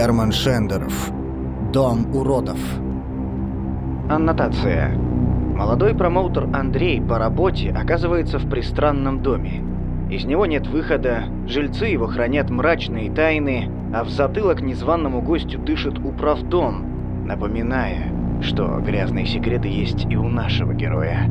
Герман Шендеров. Дом уродов. Аннотация. Молодой промоутер Андрей по работе оказывается в пристранном доме. Из него нет выхода, жильцы его хранят мрачные тайны, а в затылок незваному гостю дышит управдом, напоминая, что грязные секреты есть и у нашего героя.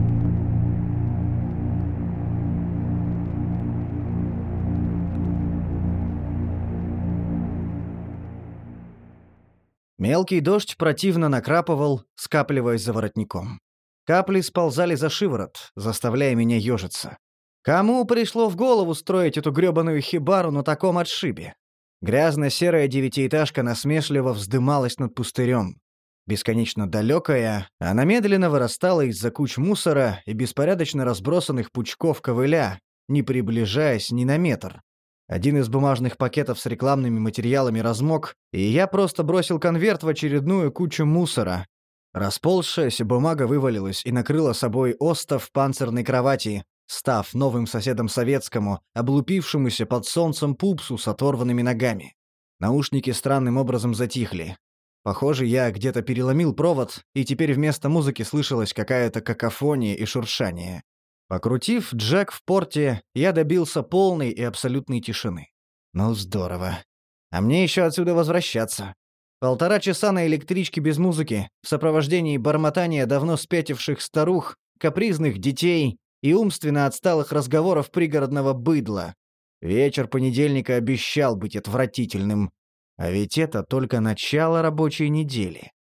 Мелкий дождь противно накрапывал, скапливаясь за воротником. Капли сползали за шиворот, заставляя меня ежиться. Кому пришло в голову строить эту грёбаную хибару на таком отшибе? Грязно-серая девятиэтажка насмешливо вздымалась над пустырем. Бесконечно далекая, она медленно вырастала из-за куч мусора и беспорядочно разбросанных пучков ковыля, не приближаясь ни на метр. Один из бумажных пакетов с рекламными материалами размок, и я просто бросил конверт в очередную кучу мусора. Расползшаяся бумага вывалилась и накрыла собой остов панцирной кровати, став новым соседом советскому, облупившемуся под солнцем пупсу с оторванными ногами. Наушники странным образом затихли. Похоже, я где-то переломил провод, и теперь вместо музыки слышалась какая-то какофония и шуршание. Покрутив джек в порте, я добился полной и абсолютной тишины. Ну, здорово. А мне еще отсюда возвращаться. Полтора часа на электричке без музыки, в сопровождении бормотания давно спятивших старух, капризных детей и умственно отсталых разговоров пригородного быдла. Вечер понедельника обещал быть отвратительным. А ведь это только начало рабочей недели.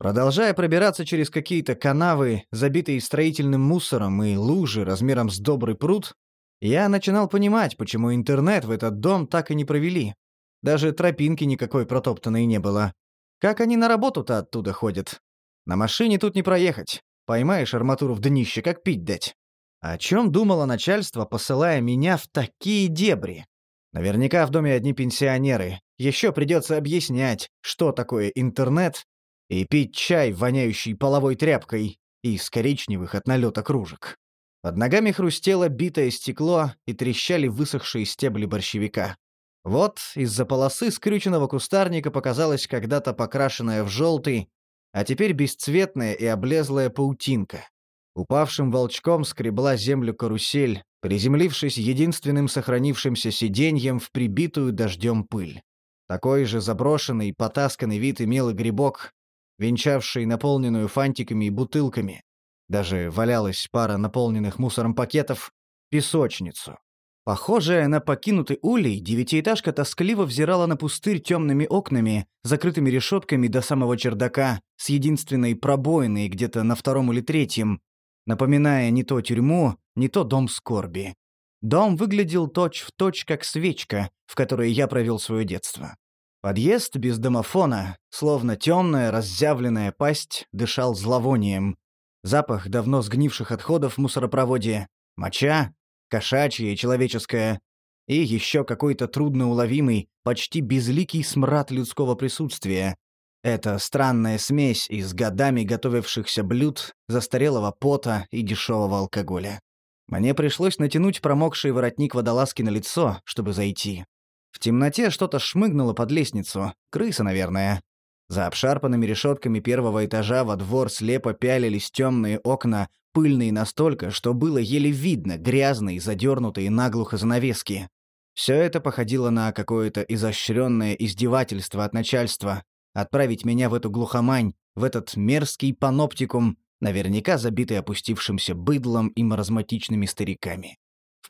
Продолжая пробираться через какие-то канавы, забитые строительным мусором и лужи размером с добрый пруд, я начинал понимать, почему интернет в этот дом так и не провели. Даже тропинки никакой протоптанной не было. Как они на работу-то оттуда ходят? На машине тут не проехать. Поймаешь арматуру в днище, как пить дать. О чем думало начальство, посылая меня в такие дебри? Наверняка в доме одни пенсионеры. Еще придется объяснять, что такое интернет и пить чай, воняющий половой тряпкой, из коричневых от налета кружек. Под ногами хрустело битое стекло и трещали высохшие стебли борщевика. Вот из-за полосы скрюченного кустарника показалась когда-то покрашенная в желтый, а теперь бесцветная и облезлая паутинка. Упавшим волчком скребла землю карусель, приземлившись единственным сохранившимся сиденьем в прибитую дождем пыль. Такой же заброшенный потасканный вид имел и грибок, венчавший наполненную фантиками и бутылками. Даже валялась пара наполненных мусором пакетов, песочницу. Похожая на покинутый улей, девятиэтажка тоскливо взирала на пустырь темными окнами, закрытыми решетками до самого чердака, с единственной пробоиной где-то на втором или третьем, напоминая не то тюрьму, не то дом скорби. Дом выглядел точь-в-точь, точь, как свечка, в которой я провел свое детство. Подъезд без домофона, словно темная разъявленная пасть, дышал зловонием. Запах давно сгнивших отходов в мусоропроводе, моча, кошачья и человеческая, и еще какой-то трудноуловимый, почти безликий смрад людского присутствия. Это странная смесь из годами готовившихся блюд, застарелого пота и дешевого алкоголя. Мне пришлось натянуть промокший воротник водолазки на лицо, чтобы зайти. В темноте что-то шмыгнуло под лестницу. Крыса, наверное. За обшарпанными решетками первого этажа во двор слепо пялились темные окна, пыльные настолько, что было еле видно грязные, задернутые наглухо занавески. Все это походило на какое-то изощренное издевательство от начальства. Отправить меня в эту глухомань, в этот мерзкий паноптикум, наверняка забитый опустившимся быдлом и маразматичными стариками.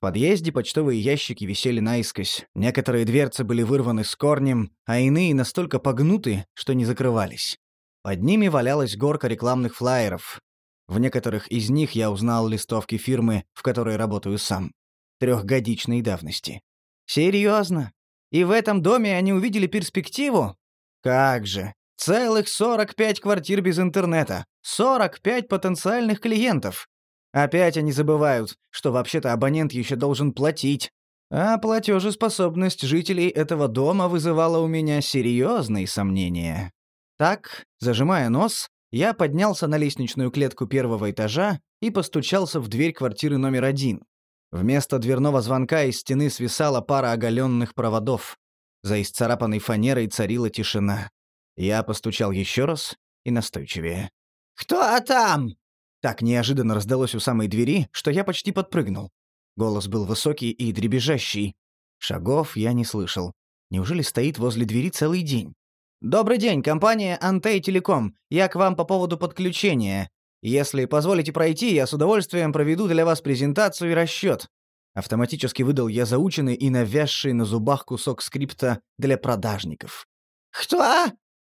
В подъезде почтовые ящики висели наискось, некоторые дверцы были вырваны с корнем, а иные настолько погнуты, что не закрывались. Под ними валялась горка рекламных флаеров. В некоторых из них я узнал листовки фирмы, в которой работаю сам. Трехгодичной давности. Серьезно? И в этом доме они увидели перспективу? Как же. Целых 45 квартир без интернета. 45 потенциальных клиентов. Опять они забывают, что вообще-то абонент еще должен платить. А платежеспособность жителей этого дома вызывала у меня серьезные сомнения. Так, зажимая нос, я поднялся на лестничную клетку первого этажа и постучался в дверь квартиры номер один. Вместо дверного звонка из стены свисала пара оголенных проводов. За исцарапанной фанерой царила тишина. Я постучал еще раз и настойчивее. «Кто там?» Так неожиданно раздалось у самой двери, что я почти подпрыгнул. Голос был высокий и дребезжащий. Шагов я не слышал. Неужели стоит возле двери целый день? «Добрый день, компания «Антей Телеком». Я к вам по поводу подключения. Если позволите пройти, я с удовольствием проведу для вас презентацию и расчет. Автоматически выдал я заученный и навязший на зубах кусок скрипта для продажников. «Что?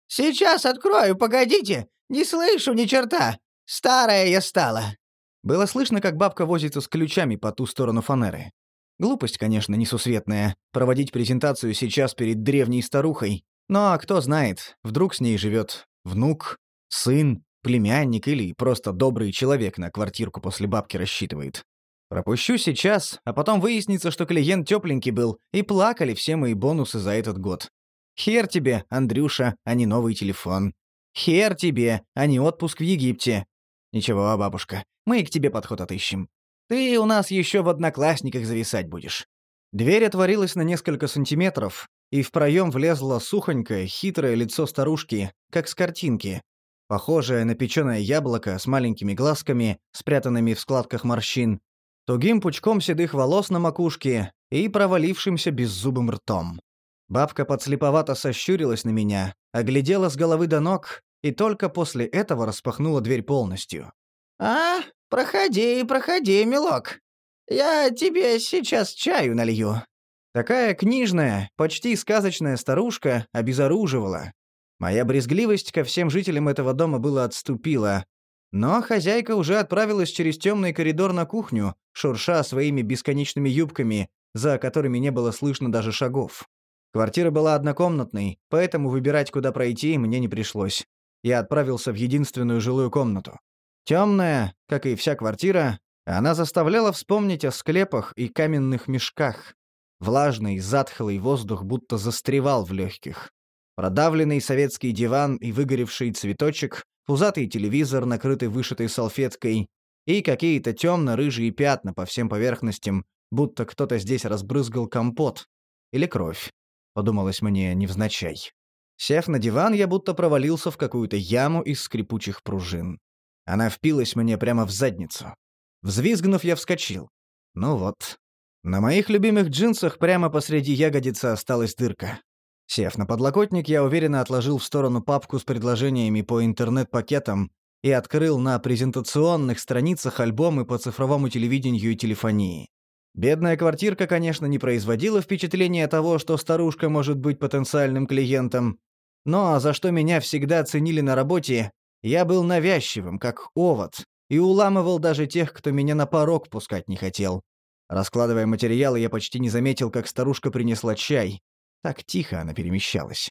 Сейчас открою, погодите! Не слышу ни черта! Старая я стала!» Было слышно, как бабка возится с ключами по ту сторону фанеры. Глупость, конечно, несусветная, проводить презентацию сейчас перед древней старухой. Но кто знает, вдруг с ней живет внук, сын, племянник или просто добрый человек на квартирку после бабки рассчитывает. Пропущу сейчас, а потом выяснится, что клиент тепленький был, и плакали все мои бонусы за этот год. Хер тебе, Андрюша, а не новый телефон. Хер тебе, а не отпуск в Египте. Ничего, бабушка, мы и к тебе подход отыщем. Ты у нас еще в одноклассниках зависать будешь. Дверь отворилась на несколько сантиметров, и в проем влезло сухонькое, хитрое лицо старушки, как с картинки. Похожее на печеное яблоко с маленькими глазками, спрятанными в складках морщин, тугим пучком седых волос на макушке и провалившимся беззубым ртом. Бабка подслеповато сощурилась на меня, оглядела с головы до ног и только после этого распахнула дверь полностью. «А, проходи, проходи, милок. Я тебе сейчас чаю налью». Такая книжная, почти сказочная старушка обезоруживала. Моя брезгливость ко всем жителям этого дома была отступила, но хозяйка уже отправилась через темный коридор на кухню, шурша своими бесконечными юбками, за которыми не было слышно даже шагов. Квартира была однокомнатной, поэтому выбирать, куда пройти, мне не пришлось. Я отправился в единственную жилую комнату. Темная, как и вся квартира, она заставляла вспомнить о склепах и каменных мешках. Влажный, затхлый воздух будто застревал в легких. Продавленный советский диван и выгоревший цветочек пузатый телевизор, накрытый вышитой салфеткой, и какие-то темно-рыжие пятна по всем поверхностям, будто кто-то здесь разбрызгал компот. Или кровь, подумалось мне невзначай. Сев на диван, я будто провалился в какую-то яму из скрипучих пружин. Она впилась мне прямо в задницу. Взвизгнув, я вскочил. Ну вот. На моих любимых джинсах прямо посреди ягодицы осталась дырка. Сев на подлокотник, я уверенно отложил в сторону папку с предложениями по интернет-пакетам и открыл на презентационных страницах альбомы по цифровому телевидению и телефонии. Бедная квартирка, конечно, не производила впечатления того, что старушка может быть потенциальным клиентом, но за что меня всегда ценили на работе, я был навязчивым, как овод, и уламывал даже тех, кто меня на порог пускать не хотел. Раскладывая материалы, я почти не заметил, как старушка принесла чай, так тихо она перемещалась.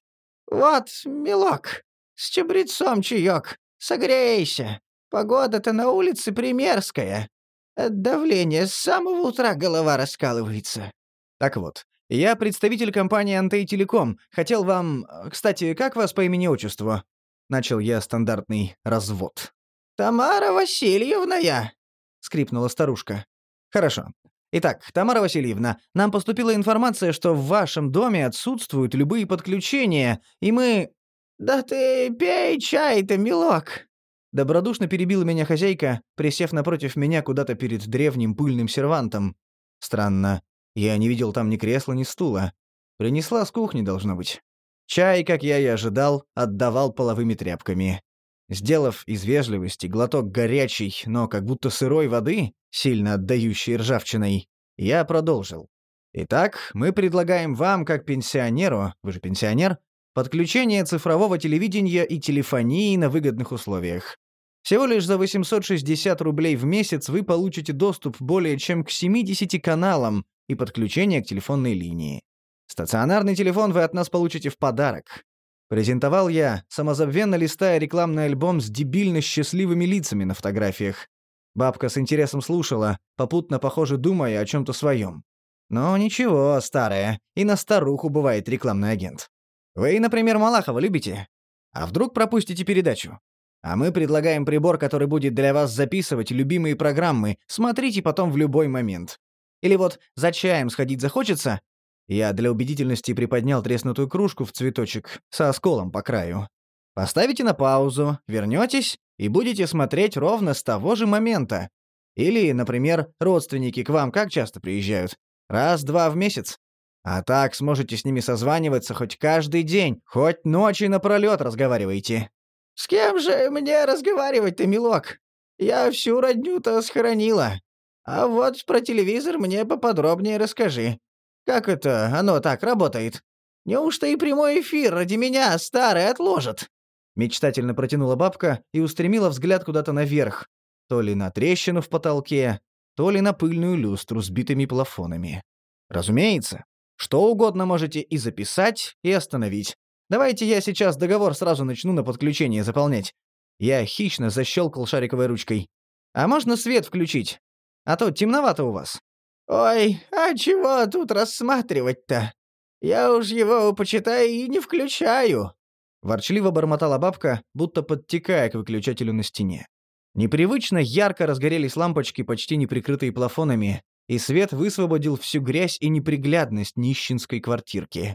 «Вот, милок, с чабрецом чаек. Согрейся. Погода-то на улице примерская. От давления с самого утра голова раскалывается». Так вот, я представитель компании «Антей Телеком. Хотел вам... Кстати, как вас по имени-отчеству?» Начал я стандартный развод. «Тамара Васильевна я», — скрипнула старушка. «Хорошо. Итак, Тамара Васильевна, нам поступила информация, что в вашем доме отсутствуют любые подключения, и мы...» «Да ты пей чай-то, милок!» Добродушно перебила меня хозяйка, присев напротив меня куда-то перед древним пыльным сервантом. Странно. Я не видел там ни кресла, ни стула. Принесла с кухни, должно быть. Чай, как я и ожидал, отдавал половыми тряпками. Сделав из вежливости глоток горячей, но как будто сырой воды, сильно отдающей ржавчиной, я продолжил. Итак, мы предлагаем вам, как пенсионеру, вы же пенсионер, подключение цифрового телевидения и телефонии на выгодных условиях. Всего лишь за 860 рублей в месяц вы получите доступ более чем к 70 каналам и подключение к телефонной линии. Стационарный телефон вы от нас получите в подарок. Презентовал я, самозабвенно листая рекламный альбом с дебильно счастливыми лицами на фотографиях. Бабка с интересом слушала, попутно, похоже, думая о чем-то своем. Но ничего, старая, и на старуху бывает рекламный агент. Вы, например, Малахова любите? А вдруг пропустите передачу? А мы предлагаем прибор, который будет для вас записывать любимые программы, смотрите потом в любой момент. Или вот за чаем сходить захочется? Я для убедительности приподнял треснутую кружку в цветочек со осколом по краю. Поставите на паузу, вернетесь и будете смотреть ровно с того же момента. Или, например, родственники к вам как часто приезжают? Раз-два в месяц. А так сможете с ними созваниваться хоть каждый день, хоть ночи напролёт разговаривайте. «С кем же мне разговаривать-то, милок? Я всю родню-то схоронила. А вот про телевизор мне поподробнее расскажи. Как это оно так работает? Неужто и прямой эфир ради меня старый отложат?» Мечтательно протянула бабка и устремила взгляд куда-то наверх. То ли на трещину в потолке, то ли на пыльную люстру с битыми плафонами. Разумеется, что угодно можете и записать, и остановить. Давайте я сейчас договор сразу начну на подключение заполнять. Я хищно защелкал шариковой ручкой. А можно свет включить? А то темновато у вас. «Ой, а чего тут рассматривать-то? Я уж его, почитай, и не включаю», Ворчливо бормотала бабка, будто подтекая к выключателю на стене. Непривычно ярко разгорелись лампочки, почти не прикрытые плафонами, и свет высвободил всю грязь и неприглядность нищенской квартирки.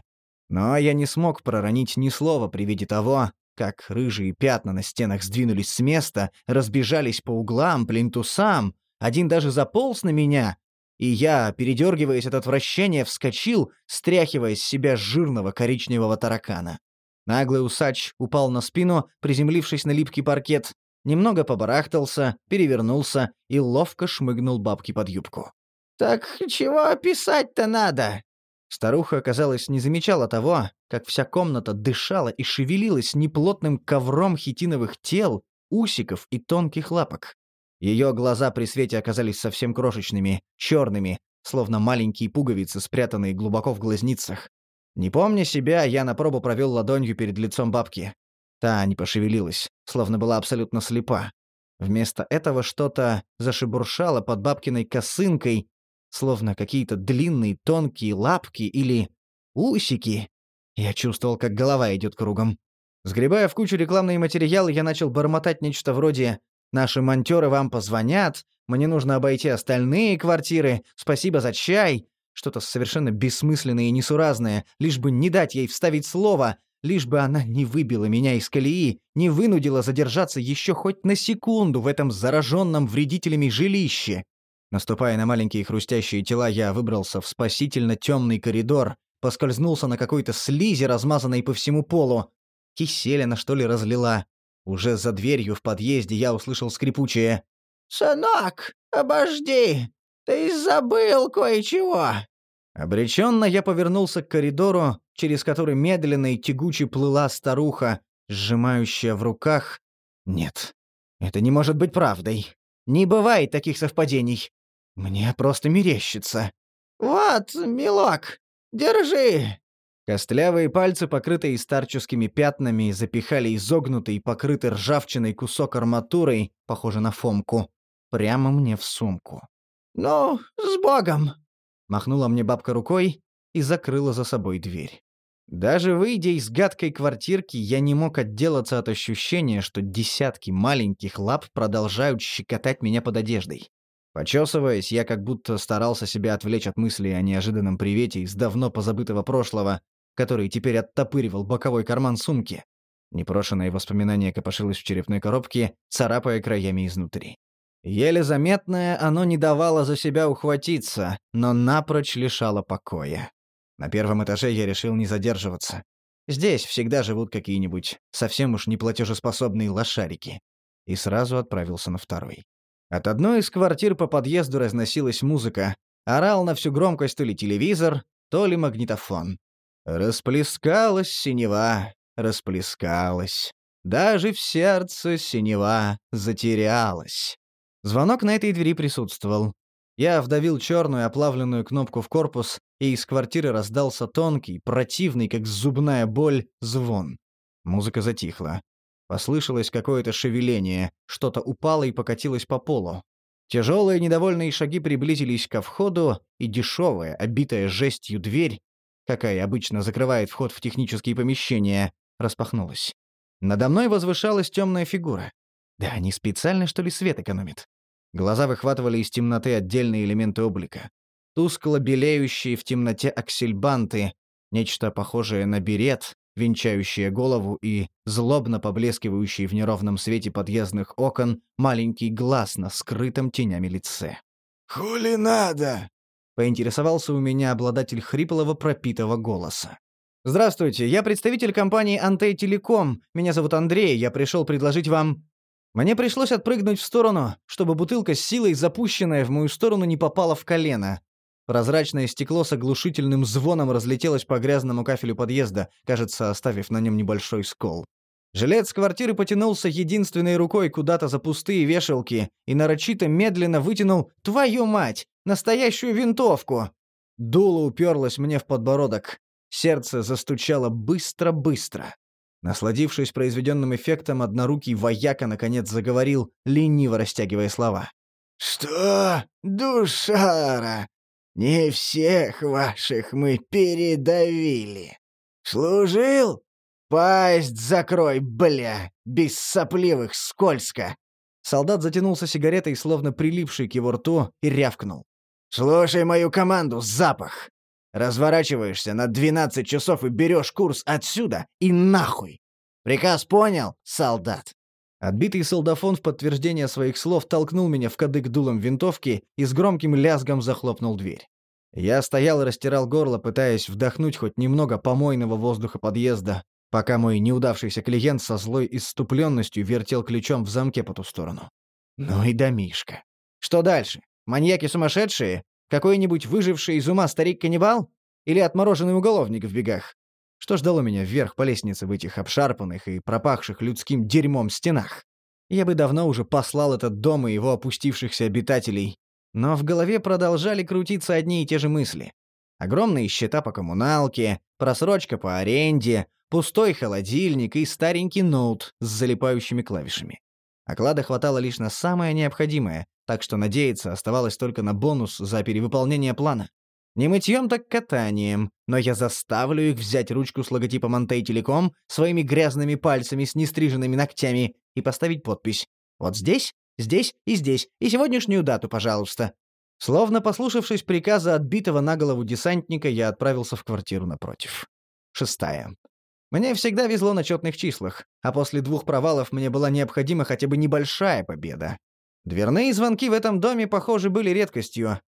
Но я не смог проронить ни слова при виде того, как рыжие пятна на стенах сдвинулись с места, разбежались по углам, плинтусам, один даже заполз на меня, и я, передергиваясь от отвращения, вскочил, стряхивая с себя жирного коричневого таракана. Наглый усач упал на спину, приземлившись на липкий паркет, немного побарахтался, перевернулся и ловко шмыгнул бабки под юбку. «Так чего писать-то надо?» Старуха, казалось, не замечала того, как вся комната дышала и шевелилась неплотным ковром хитиновых тел, усиков и тонких лапок. Ее глаза при свете оказались совсем крошечными, черными, словно маленькие пуговицы, спрятанные глубоко в глазницах. Не помня себя, я на пробу провел ладонью перед лицом бабки. Та не пошевелилась, словно была абсолютно слепа. Вместо этого что-то зашебуршало под бабкиной косынкой, словно какие-то длинные тонкие лапки или усики. Я чувствовал, как голова идет кругом. Сгребая в кучу рекламные материалы, я начал бормотать нечто вроде «Наши монтёры вам позвонят», «Мне нужно обойти остальные квартиры», «Спасибо за чай», что-то совершенно бессмысленное и несуразное, лишь бы не дать ей вставить слово, лишь бы она не выбила меня из колеи, не вынудила задержаться еще хоть на секунду в этом зараженном вредителями жилище. Наступая на маленькие хрустящие тела, я выбрался в спасительно темный коридор, поскользнулся на какой-то слизи, размазанной по всему полу. Киселина, что ли, разлила. Уже за дверью в подъезде я услышал скрипучее. «Сынок, обожди! Ты забыл кое-чего!» Обреченно я повернулся к коридору, через который медленно и тягуче плыла старуха, сжимающая в руках... Нет, это не может быть правдой. Не бывает таких совпадений. Мне просто мерещится. «Вот, милок, держи!» Костлявые пальцы, покрытые старческими пятнами, запихали изогнутый, покрытый ржавчиной кусок арматурой, похожий на фомку, прямо мне в сумку. «Ну, с Богом!» Махнула мне бабка рукой и закрыла за собой дверь. Даже выйдя из гадкой квартирки, я не мог отделаться от ощущения, что десятки маленьких лап продолжают щекотать меня под одеждой. Почесываясь, я как будто старался себя отвлечь от мысли о неожиданном привете из давно позабытого прошлого, который теперь оттопыривал боковой карман сумки. Непрошенное воспоминание копошилось в черепной коробке, царапая краями изнутри. Еле заметное оно не давало за себя ухватиться, но напрочь лишало покоя. На первом этаже я решил не задерживаться. Здесь всегда живут какие-нибудь совсем уж неплатежеспособные лошарики. И сразу отправился на второй. От одной из квартир по подъезду разносилась музыка. Орал на всю громкость то ли телевизор, то ли магнитофон. Расплескалась синева, расплескалась. Даже в сердце синева затерялась. Звонок на этой двери присутствовал. Я вдавил черную оплавленную кнопку в корпус, и из квартиры раздался тонкий, противный, как зубная боль, звон. Музыка затихла. Послышалось какое-то шевеление, что-то упало и покатилось по полу. Тяжелые недовольные шаги приблизились ко входу, и дешевая, обитая жестью дверь, какая обычно закрывает вход в технические помещения, распахнулась. Надо мной возвышалась темная фигура. Да они специально, что ли, свет экономят? Глаза выхватывали из темноты отдельные элементы облика. тускло белеющие в темноте аксельбанты, нечто похожее на берет, венчающее голову и злобно поблескивающий в неровном свете подъездных окон маленький глаз на скрытом тенями лице. «Хули надо?» — поинтересовался у меня обладатель хриплого пропитого голоса. «Здравствуйте, я представитель компании «Антей Телеком». Меня зовут Андрей, я пришел предложить вам...» Мне пришлось отпрыгнуть в сторону, чтобы бутылка с силой, запущенная в мою сторону, не попала в колено. Прозрачное стекло с оглушительным звоном разлетелось по грязному кафелю подъезда, кажется, оставив на нем небольшой скол. Жилец квартиры потянулся единственной рукой куда-то за пустые вешалки и нарочито медленно вытянул «Твою мать! Настоящую винтовку!» Дуло уперлось мне в подбородок. Сердце застучало быстро-быстро. Насладившись произведенным эффектом, однорукий вояка наконец заговорил, лениво растягивая слова. «Что? Душара! Не всех ваших мы передавили. Служил? Пасть закрой, бля, без сопливых скользко. Солдат затянулся сигаретой, словно прилипший к его рту, и рявкнул. «Слушай мою команду, запах! Разворачиваешься на 12 часов и берешь курс отсюда и нахуй! Приказ понял, солдат?» Отбитый солдафон в подтверждение своих слов толкнул меня в кадык дулом винтовки и с громким лязгом захлопнул дверь. Я стоял и растирал горло, пытаясь вдохнуть хоть немного помойного воздуха подъезда, пока мой неудавшийся клиент со злой исступленностью вертел ключом в замке по ту сторону. Ну и домишка. Что дальше? Маньяки сумасшедшие? Какой-нибудь выживший из ума старик-каннибал? Или отмороженный уголовник в бегах? Что ждало меня вверх по лестнице в этих обшарпанных и пропахших людским дерьмом стенах? Я бы давно уже послал этот дом и его опустившихся обитателей. Но в голове продолжали крутиться одни и те же мысли. Огромные счета по коммуналке, просрочка по аренде, пустой холодильник и старенький ноут с залипающими клавишами. Оклада хватало лишь на самое необходимое, так что надеяться оставалось только на бонус за перевыполнение плана. Не мытьем, так катанием, но я заставлю их взять ручку с логотипом Антей Телеком своими грязными пальцами с нестриженными ногтями и поставить подпись. Вот здесь, здесь и здесь, и сегодняшнюю дату, пожалуйста. Словно послушавшись приказа отбитого на голову десантника, я отправился в квартиру напротив. Шестая. Мне всегда везло на четных числах, а после двух провалов мне была необходима хотя бы небольшая победа. Дверные звонки в этом доме, похоже, были редкостью,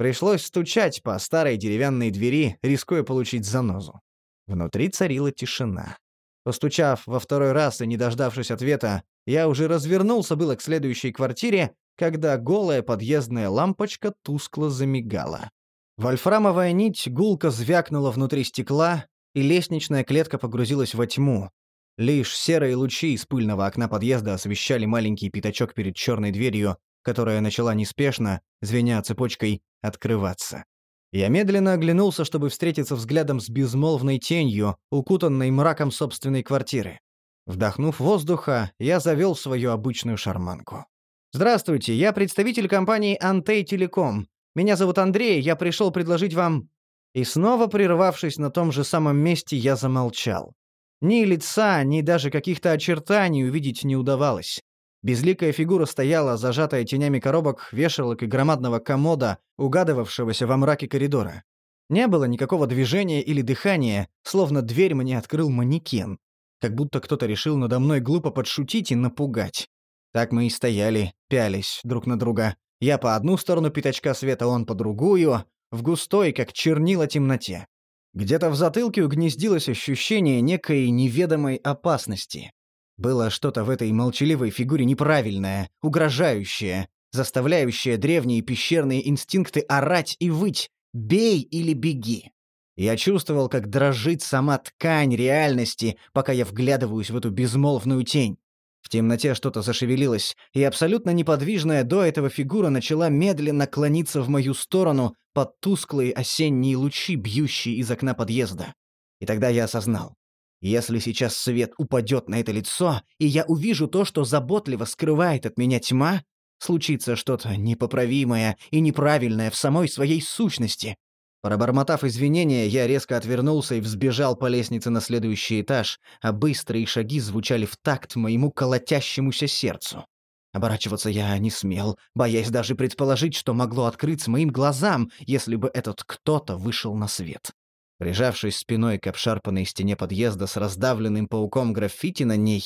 Пришлось стучать по старой деревянной двери, рискуя получить занозу. Внутри царила тишина. Постучав во второй раз и не дождавшись ответа, я уже развернулся было к следующей квартире, когда голая подъездная лампочка тускло замигала. Вольфрамовая нить гулко звякнула внутри стекла, и лестничная клетка погрузилась во тьму. Лишь серые лучи из пыльного окна подъезда освещали маленький пятачок перед черной дверью, которая начала неспешно, звеня цепочкой, открываться. Я медленно оглянулся, чтобы встретиться взглядом с безмолвной тенью, укутанной мраком собственной квартиры. Вдохнув воздуха, я завел свою обычную шарманку. «Здравствуйте, я представитель компании «Антей Телеком». Меня зовут Андрей, я пришел предложить вам...» И снова, прервавшись на том же самом месте, я замолчал. Ни лица, ни даже каких-то очертаний увидеть не удавалось. Безликая фигура стояла, зажатая тенями коробок, вешалок и громадного комода, угадывавшегося во мраке коридора. Не было никакого движения или дыхания, словно дверь мне открыл манекен. Как будто кто-то решил надо мной глупо подшутить и напугать. Так мы и стояли, пялись друг на друга. Я по одну сторону пятачка света, он по другую, в густой, как чернила, темноте. Где-то в затылке угнездилось ощущение некой неведомой опасности. Было что-то в этой молчаливой фигуре неправильное, угрожающее, заставляющее древние пещерные инстинкты орать и выть «бей или беги». Я чувствовал, как дрожит сама ткань реальности, пока я вглядываюсь в эту безмолвную тень. В темноте что-то зашевелилось, и абсолютно неподвижная до этого фигура начала медленно клониться в мою сторону под тусклые осенние лучи, бьющие из окна подъезда. И тогда я осознал. Если сейчас свет упадет на это лицо, и я увижу то, что заботливо скрывает от меня тьма, случится что-то непоправимое и неправильное в самой своей сущности. Пробормотав извинения, я резко отвернулся и взбежал по лестнице на следующий этаж, а быстрые шаги звучали в такт моему колотящемуся сердцу. Оборачиваться я не смел, боясь даже предположить, что могло открыться моим глазам, если бы этот кто-то вышел на свет. Прижавшись спиной к обшарпанной стене подъезда с раздавленным пауком граффити на ней,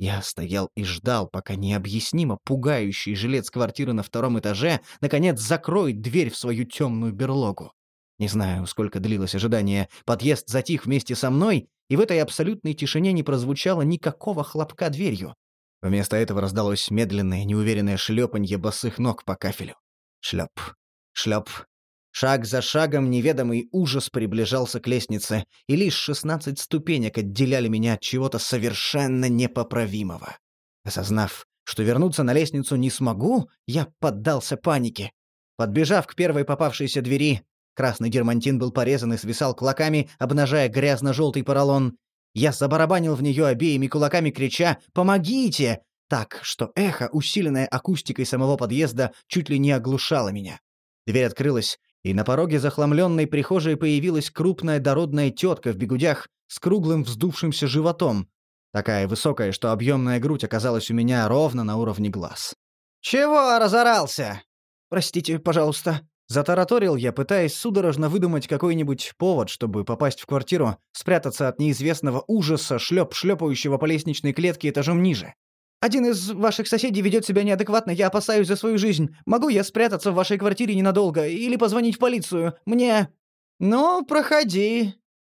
я стоял и ждал, пока необъяснимо пугающий жилец квартиры на втором этаже наконец закроет дверь в свою темную берлогу. Не знаю, сколько длилось ожидание. Подъезд затих вместе со мной, и в этой абсолютной тишине не прозвучало никакого хлопка дверью. Вместо этого раздалось медленное, неуверенное шлепанье босых ног по кафелю. Шлеп. Шлеп. Шаг за шагом неведомый ужас приближался к лестнице, и лишь шестнадцать ступенек отделяли меня от чего-то совершенно непоправимого. Осознав, что вернуться на лестницу не смогу, я поддался панике. Подбежав к первой попавшейся двери, красный дермантин был порезан и свисал клоками, обнажая грязно-желтый поролон. Я забарабанил в нее обеими кулаками, крича «Помогите!» так, что эхо, усиленное акустикой самого подъезда, чуть ли не оглушало меня. Дверь открылась, и на пороге захламленной прихожей появилась крупная дородная тетка в бегудях с круглым вздувшимся животом, такая высокая, что объемная грудь оказалась у меня ровно на уровне глаз. «Чего разорался?» «Простите, пожалуйста», Затараторил я, пытаясь судорожно выдумать какой-нибудь повод, чтобы попасть в квартиру, спрятаться от неизвестного ужаса, шлеп шлепающего по лестничной клетке этажом ниже. Один из ваших соседей ведет себя неадекватно, я опасаюсь за свою жизнь. Могу я спрятаться в вашей квартире ненадолго или позвонить в полицию? Мне...» «Ну, проходи».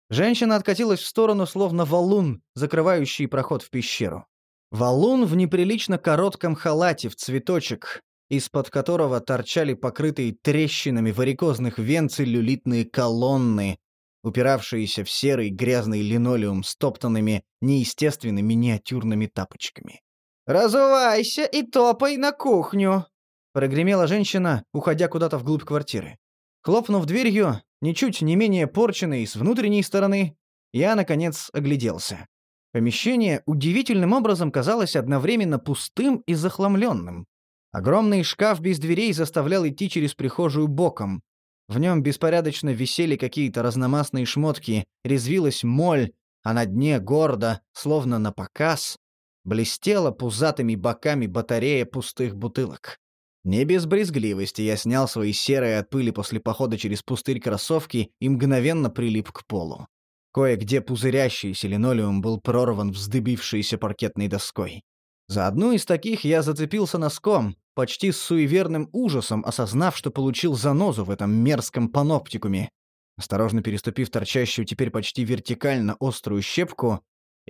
Женщина откатилась в сторону, словно валун, закрывающий проход в пещеру. Валун в неприлично коротком халате в цветочек, из-под которого торчали покрытые трещинами варикозных вен целлюлитные колонны, упиравшиеся в серый грязный линолеум с топтанными, неестественными миниатюрными тапочками. «Разувайся и топай на кухню!» Прогремела женщина, уходя куда-то вглубь квартиры. Хлопнув дверью, ничуть не менее порченной с внутренней стороны, я, наконец, огляделся. Помещение удивительным образом казалось одновременно пустым и захламленным. Огромный шкаф без дверей заставлял идти через прихожую боком. В нем беспорядочно висели какие-то разномастные шмотки, резвилась моль, а на дне гордо, словно на показ, блестела пузатыми боками батарея пустых бутылок. Не без брезгливости я снял свои серые от пыли после похода через пустырь кроссовки и мгновенно прилип к полу. Кое-где пузырящийся линолеум был прорван вздыбившейся паркетной доской. За одну из таких я зацепился носком, почти с суеверным ужасом осознав, что получил занозу в этом мерзком паноптикуме. Осторожно переступив торчащую теперь почти вертикально острую щепку,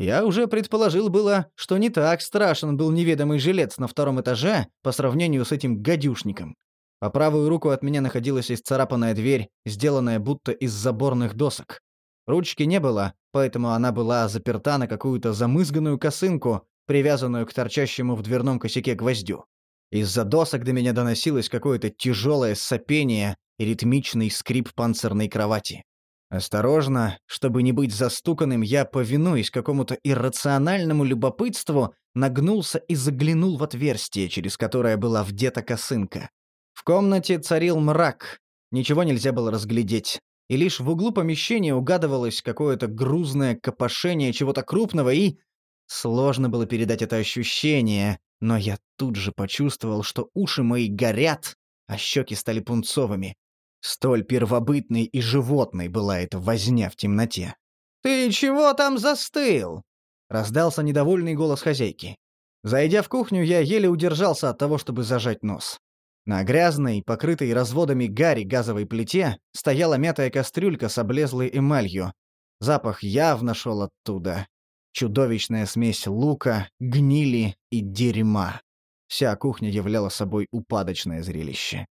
я уже предположил было, что не так страшен был неведомый жилец на втором этаже по сравнению с этим гадюшником. По правую руку от меня находилась исцарапанная дверь, сделанная будто из заборных досок. Ручки не было, поэтому она была заперта на какую-то замызганную косынку, привязанную к торчащему в дверном косяке гвоздю. Из-за досок до меня доносилось какое-то тяжелое сопение и ритмичный скрип панцирной кровати. Осторожно, чтобы не быть застуканным, я, повинуясь какому-то иррациональному любопытству, нагнулся и заглянул в отверстие, через которое была вдета косынка. В комнате царил мрак, ничего нельзя было разглядеть, и лишь в углу помещения угадывалось какое-то грузное копошение чего-то крупного и... Сложно было передать это ощущение, но я тут же почувствовал, что уши мои горят, а щеки стали пунцовыми. Столь первобытной и животной была эта возня в темноте. «Ты чего там застыл?» — раздался недовольный голос хозяйки. Зайдя в кухню, я еле удержался от того, чтобы зажать нос. На грязной, покрытой разводами гари газовой плите стояла мятая кастрюлька с облезлой эмалью. Запах явно шел оттуда. Чудовищная смесь лука, гнили и дерьма. Вся кухня являла собой упадочное зрелище.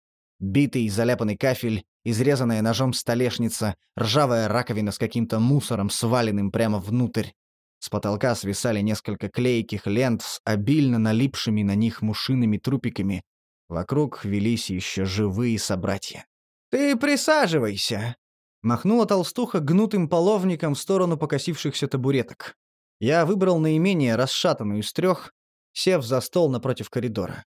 Битый, заляпанный кафель, изрезанная ножом столешница, ржавая раковина с каким-то мусором, сваленным прямо внутрь. С потолка свисали несколько клейких лент с обильно налипшими на них мушиными трупиками. Вокруг велись еще живые собратья. «Ты присаживайся!» Махнула толстуха гнутым половником в сторону покосившихся табуреток. Я выбрал наименее расшатанную из трех, сев за стол напротив коридора.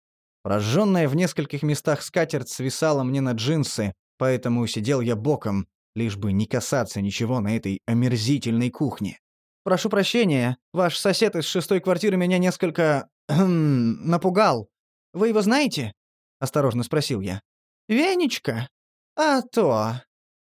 Прожженная в нескольких местах скатерть свисала мне на джинсы, поэтому сидел я боком, лишь бы не касаться ничего на этой омерзительной кухне. «Прошу прощения, ваш сосед из шестой квартиры меня несколько... напугал. Вы его знаете?» — осторожно спросил я. «Венечка? А то.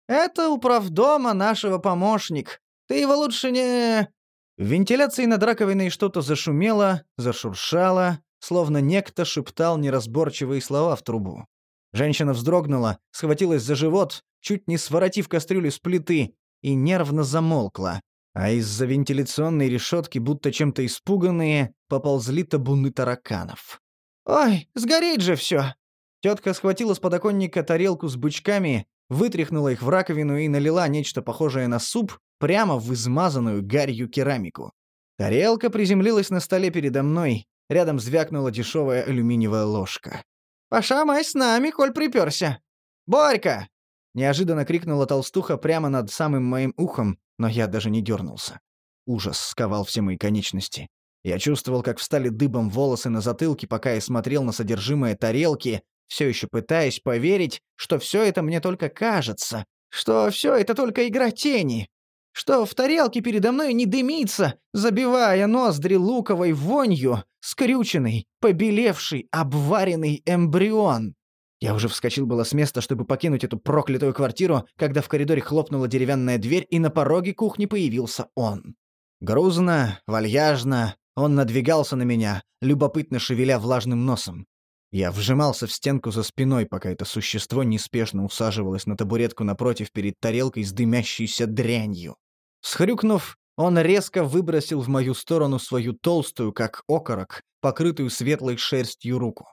Это управдома нашего помощник. Ты его лучше не...» В вентиляции над раковиной что-то зашумело, зашуршало, словно некто шептал неразборчивые слова в трубу. Женщина вздрогнула, схватилась за живот, чуть не своротив кастрюлю с плиты, и нервно замолкла. А из-за вентиляционной решетки, будто чем-то испуганные, поползли табуны тараканов. «Ой, сгорит же все! Тетка схватила с подоконника тарелку с бычками, вытряхнула их в раковину и налила нечто похожее на суп прямо в измазанную гарью керамику. Тарелка приземлилась на столе передо мной, рядом звякнула дешевая алюминиевая ложка. «Пошамай с нами, коль приперся! Борька!» Неожиданно крикнула толстуха прямо над самым моим ухом, но я даже не дернулся. Ужас сковал все мои конечности. Я чувствовал, как встали дыбом волосы на затылке, пока я смотрел на содержимое тарелки, все еще пытаясь поверить, что все это мне только кажется, что все это только игра тени, что в тарелке передо мной не дымится, забивая ноздри луковой вонью, скрюченный, побелевший, обваренный эмбрион. Я уже вскочил было с места, чтобы покинуть эту проклятую квартиру, когда в коридоре хлопнула деревянная дверь, и на пороге кухни появился он. Грузно, вальяжно, он надвигался на меня, любопытно шевеля влажным носом. Я вжимался в стенку за спиной, пока это существо неспешно усаживалось на табуретку напротив перед тарелкой с дымящейся дрянью. Схрюкнув, он резко выбросил в мою сторону свою толстую, как окорок, покрытую светлой шерстью руку.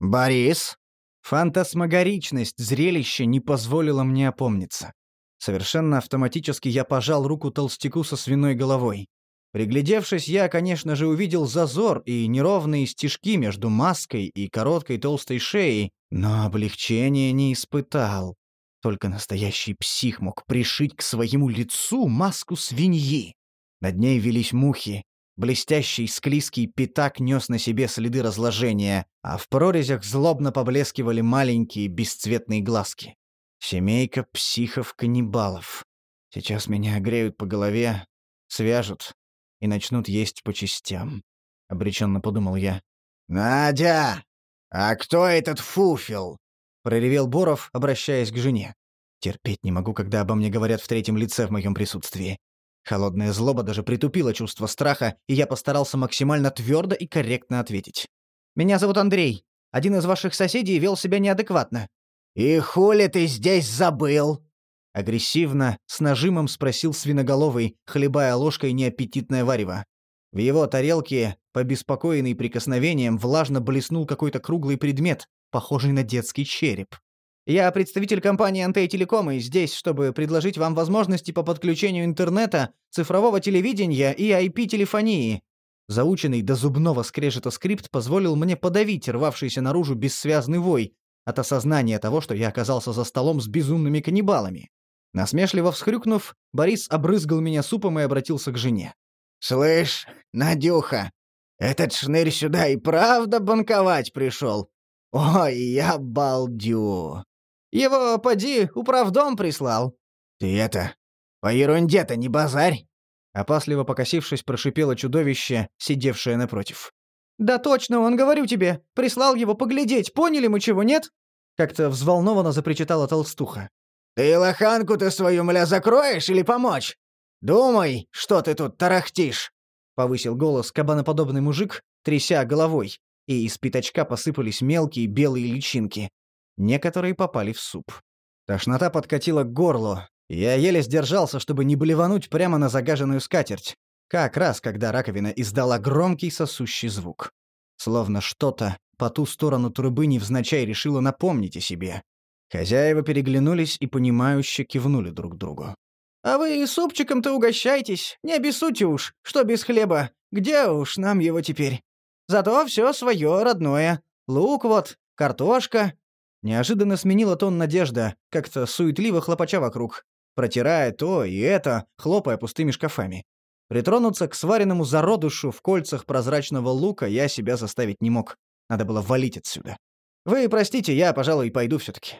«Борис?» Фантасмагоричность зрелища не позволила мне опомниться. Совершенно автоматически я пожал руку толстяку со свиной головой. Приглядевшись, я, конечно же, увидел зазор и неровные стежки между маской и короткой толстой шеей, но облегчения не испытал. Только настоящий псих мог пришить к своему лицу маску свиньи. Над ней велись мухи. Блестящий склизкий пятак нес на себе следы разложения, а в прорезях злобно поблескивали маленькие бесцветные глазки. Семейка психов-каннибалов. Сейчас меня огреют по голове, свяжут, и начнут есть по частям. Обреченно подумал я. «Надя! А кто этот фуфел?» — проревел Боров, обращаясь к жене. Терпеть не могу, когда обо мне говорят в третьем лице в моем присутствии. Холодная злоба даже притупила чувство страха, и я постарался максимально твердо и корректно ответить. «Меня зовут Андрей. Один из ваших соседей вел себя неадекватно». «И хули ты здесь забыл?» Агрессивно, с нажимом спросил свиноголовый, хлебая ложкой неаппетитное варево. В его тарелке, побеспокоенный прикосновением, влажно блеснул какой-то круглый предмет, похожий на детский череп. «Я представитель компании «Антей Телеком» и здесь, чтобы предложить вам возможности по подключению интернета, цифрового телевидения и IP-телефонии». Заученный до зубного скрежета скрипт позволил мне подавить рвавшийся наружу бессвязный вой от осознания того, что я оказался за столом с безумными каннибалами. Насмешливо всхрюкнув, Борис обрызгал меня супом и обратился к жене. «Слышь, Надюха, этот шнырь сюда и правда банковать пришел? Ой, я балдю!» «Его, поди, управдом прислал». «Ты это, по ерунде-то не базарь!» Опасливо покосившись, прошипело чудовище, сидевшее напротив. «Да точно, он, говорю тебе, прислал его поглядеть, поняли мы чего, нет?» Как-то взволнованно запричитала толстуха. «Ты лоханку-то свою, мля, закроешь или помочь? Думай, что ты тут тарахтишь!» Повысил голос кабаноподобный мужик, тряся головой, и из пятачка посыпались мелкие белые личинки. Некоторые попали в суп. Тошнота подкатила к горлу. Я еле сдержался, чтобы не блевануть прямо на загаженную скатерть. Как раз, когда раковина издала громкий сосущий звук. Словно что-то по ту сторону трубы невзначай решило напомнить о себе. Хозяева переглянулись и понимающе кивнули друг другу. «А вы супчиком-то угощайтесь, не обессудьте уж, что без хлеба. Где уж нам его теперь? Зато все свое родное. Лук вот, картошка». Неожиданно сменила тон Надежда, как-то суетливо хлопача вокруг, протирая то и это, хлопая пустыми шкафами. Притронуться к сваренному зародушу в кольцах прозрачного лука я себя заставить не мог. Надо было валить отсюда. Вы простите, я, пожалуй, пойду все таки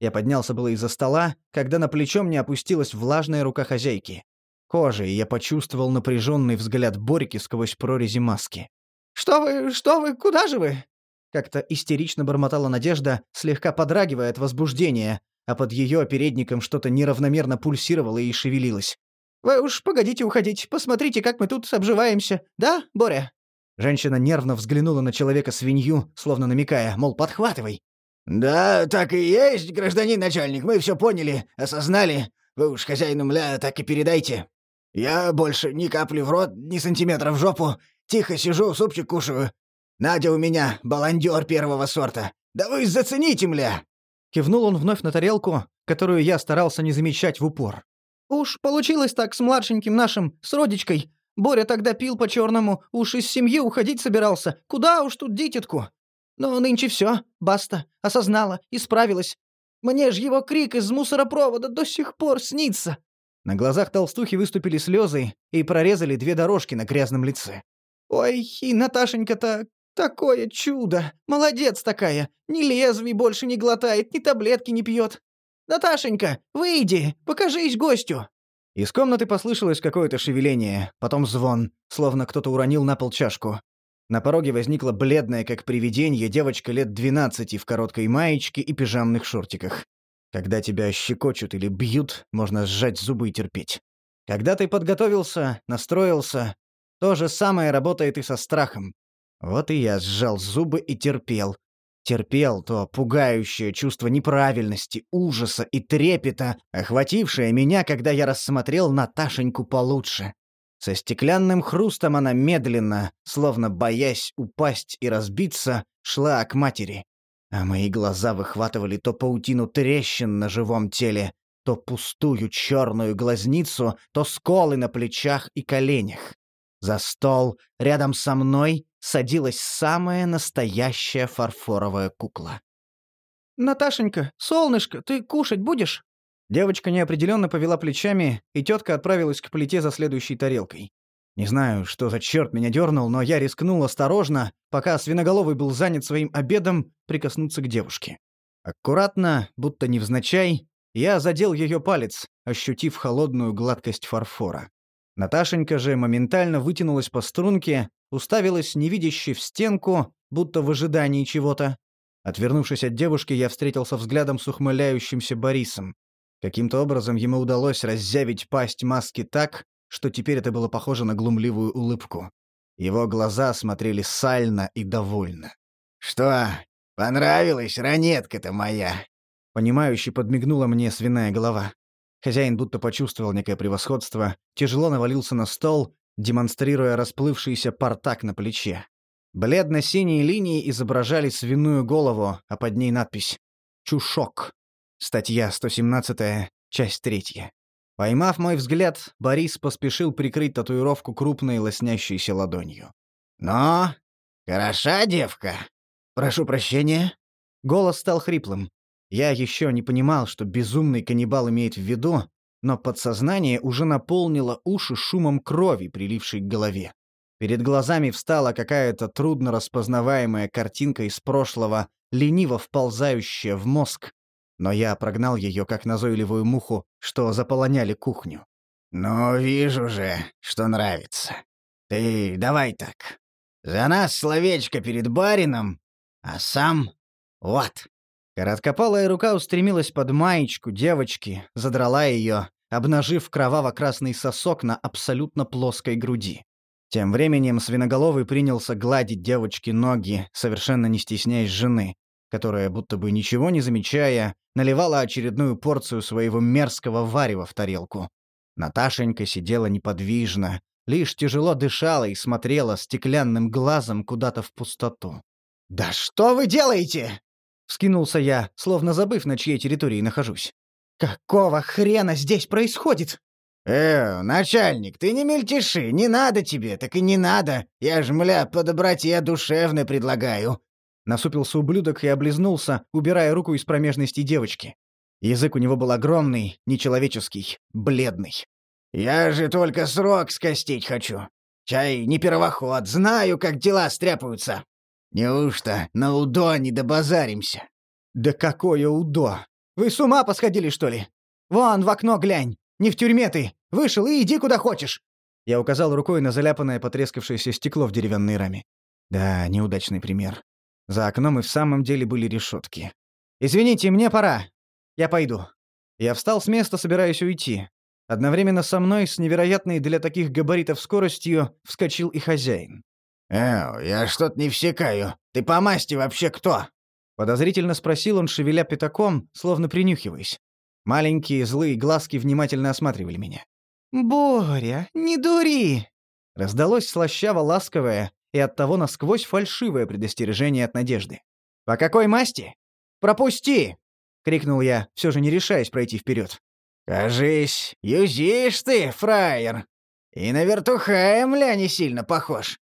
я поднялся было из-за стола, когда на плечо мне опустилась влажная рука хозяйки. Кожей я почувствовал напряженный взгляд Борьки сквозь прорези маски. «Что вы, что вы, куда же вы?» Как-то истерично бормотала Надежда, слегка подрагивая от возбуждения, а под ее передником что-то неравномерно пульсировало и шевелилось. «Вы уж погодите уходить, посмотрите, как мы тут обживаемся. Да, Боря?» Женщина нервно взглянула на человека-свинью, словно намекая, мол, подхватывай. «Да, так и есть, гражданин начальник, мы все поняли, осознали. Вы уж хозяину мля так и передайте. Я больше ни капли в рот, ни сантиметра в жопу. Тихо сижу, супчик кушаю. Надя у меня баландер первого сорта. Да вы зацените, мля!» Кивнул он вновь на тарелку, которую я старался не замечать в упор. «Уж получилось так с младшеньким нашим, с родичкой. Боря тогда пил по-черному, уж из семьи уходить собирался. Куда уж тут дитятку? Но нынче все, баста, осознала, исправилась. Мне ж его крик из мусоропровода до сих пор снится». На глазах толстухи выступили слезы и прорезали две дорожки на грязном лице. «Ой, и Наташенька-то такое чудо! Молодец такая! Ни лезвий больше не глотает, ни таблетки не пьет. Наташенька, выйди, покажись гостю!» Из комнаты послышалось какое-то шевеление, потом звон, словно кто-то уронил на пол чашку. На пороге возникла бледная, как привидение, девочка лет двенадцати в короткой маечке и пижамных шортиках. Когда тебя щекочут или бьют, можно сжать зубы и терпеть. Когда ты подготовился, настроился, то же самое работает и со страхом. Вот и я сжал зубы и терпел. Терпел то пугающее чувство неправильности, ужаса и трепета, охватившее меня, когда я рассмотрел Наташеньку получше. Со стеклянным хрустом она медленно, словно боясь упасть и разбиться, шла к матери. А мои глаза выхватывали то паутину трещин на живом теле, то пустую черную глазницу, то сколы на плечах и коленях. За стол, рядом со мной, садилась самая настоящая фарфоровая кукла. «Наташенька, солнышко, ты кушать будешь?» Девочка неопределенно повела плечами, и тетка отправилась к плите за следующей тарелкой. Не знаю, что за черт меня дернул, но я рискнул осторожно, пока свиноголовый был занят своим обедом, прикоснуться к девушке. Аккуратно, будто невзначай, я задел ее палец, ощутив холодную гладкость фарфора. Наташенька же моментально вытянулась по струнке, уставилась невидяще в стенку, будто в ожидании чего-то. Отвернувшись от девушки, я встретился взглядом с ухмыляющимся Борисом. Каким-то образом ему удалось раззявить пасть маски так, что теперь это было похоже на глумливую улыбку. Его глаза смотрели сально и довольно. «Что, понравилась ранетка-то моя?» Понимающе подмигнула мне свиная голова. Хозяин будто почувствовал некое превосходство, тяжело навалился на стол, демонстрируя расплывшийся портак на плече. Бледно-синие линии изображали свиную голову, а под ней надпись «Чушок». Статья 117, часть 3. Поймав мой взгляд, Борис поспешил прикрыть татуировку крупной лоснящейся ладонью. «Но, хороша девка. Прошу прощения». Голос стал хриплым. Я еще не понимал, что безумный каннибал имеет в виду, но подсознание уже наполнило уши шумом крови, прилившей к голове. Перед глазами встала какая-то трудно распознаваемая картинка из прошлого, лениво вползающая в мозг, но я прогнал ее как назойливую муху, что заполоняли кухню. «Ну, вижу же, что нравится. Ты давай так. За нас словечко перед барином, а сам... Вот». Короткопалая рука устремилась под маечку девочки, задрала ее, обнажив кроваво-красный сосок на абсолютно плоской груди. Тем временем свиноголовый принялся гладить девочке ноги, совершенно не стесняясь жены, которая, будто бы ничего не замечая, наливала очередную порцию своего мерзкого варева в тарелку. Наташенька сидела неподвижно, лишь тяжело дышала и смотрела стеклянным глазом куда-то в пустоту. «Да что вы делаете?» — вскинулся я, словно забыв, на чьей территории нахожусь. «Какого хрена здесь происходит?» «Э, начальник, ты не мельтеши, не надо тебе, так и не надо. Я ж, мля, по доброте душевно предлагаю. Насупился ублюдок и облизнулся, убирая руку из промежности девочки. Язык у него был огромный, нечеловеческий, бледный. «Я же только срок скостить хочу. Чай не первоход, знаю, как дела стряпаются. Неужто на УДО не добазаримся?» «Да какое УДО? Вы с ума посходили, что ли? Вон в окно глянь. Не в тюрьме ты. Вышел и иди куда хочешь». Я указал рукой на заляпанное потрескавшееся стекло в деревянной раме. Да, неудачный пример. За окном и в самом деле были решетки. «Извините, мне пора. Я пойду». Я встал с места, собираясь уйти. Одновременно со мной, с невероятной для таких габаритов скоростью, вскочил и хозяин. «Эу, я что-то не всекаю. Ты по масти вообще кто?» Подозрительно спросил он, шевеля пятаком, словно принюхиваясь. Маленькие злые глазки внимательно осматривали меня. «Боря, не дури!» Раздалось слащаво-ласковое и оттого насквозь фальшивое предостережение от надежды. «По какой масти? Пропусти!» — крикнул я, все же не решаясь пройти вперед. «Кажись, юзишь ты, фраер. И на вертухая мля не сильно похож.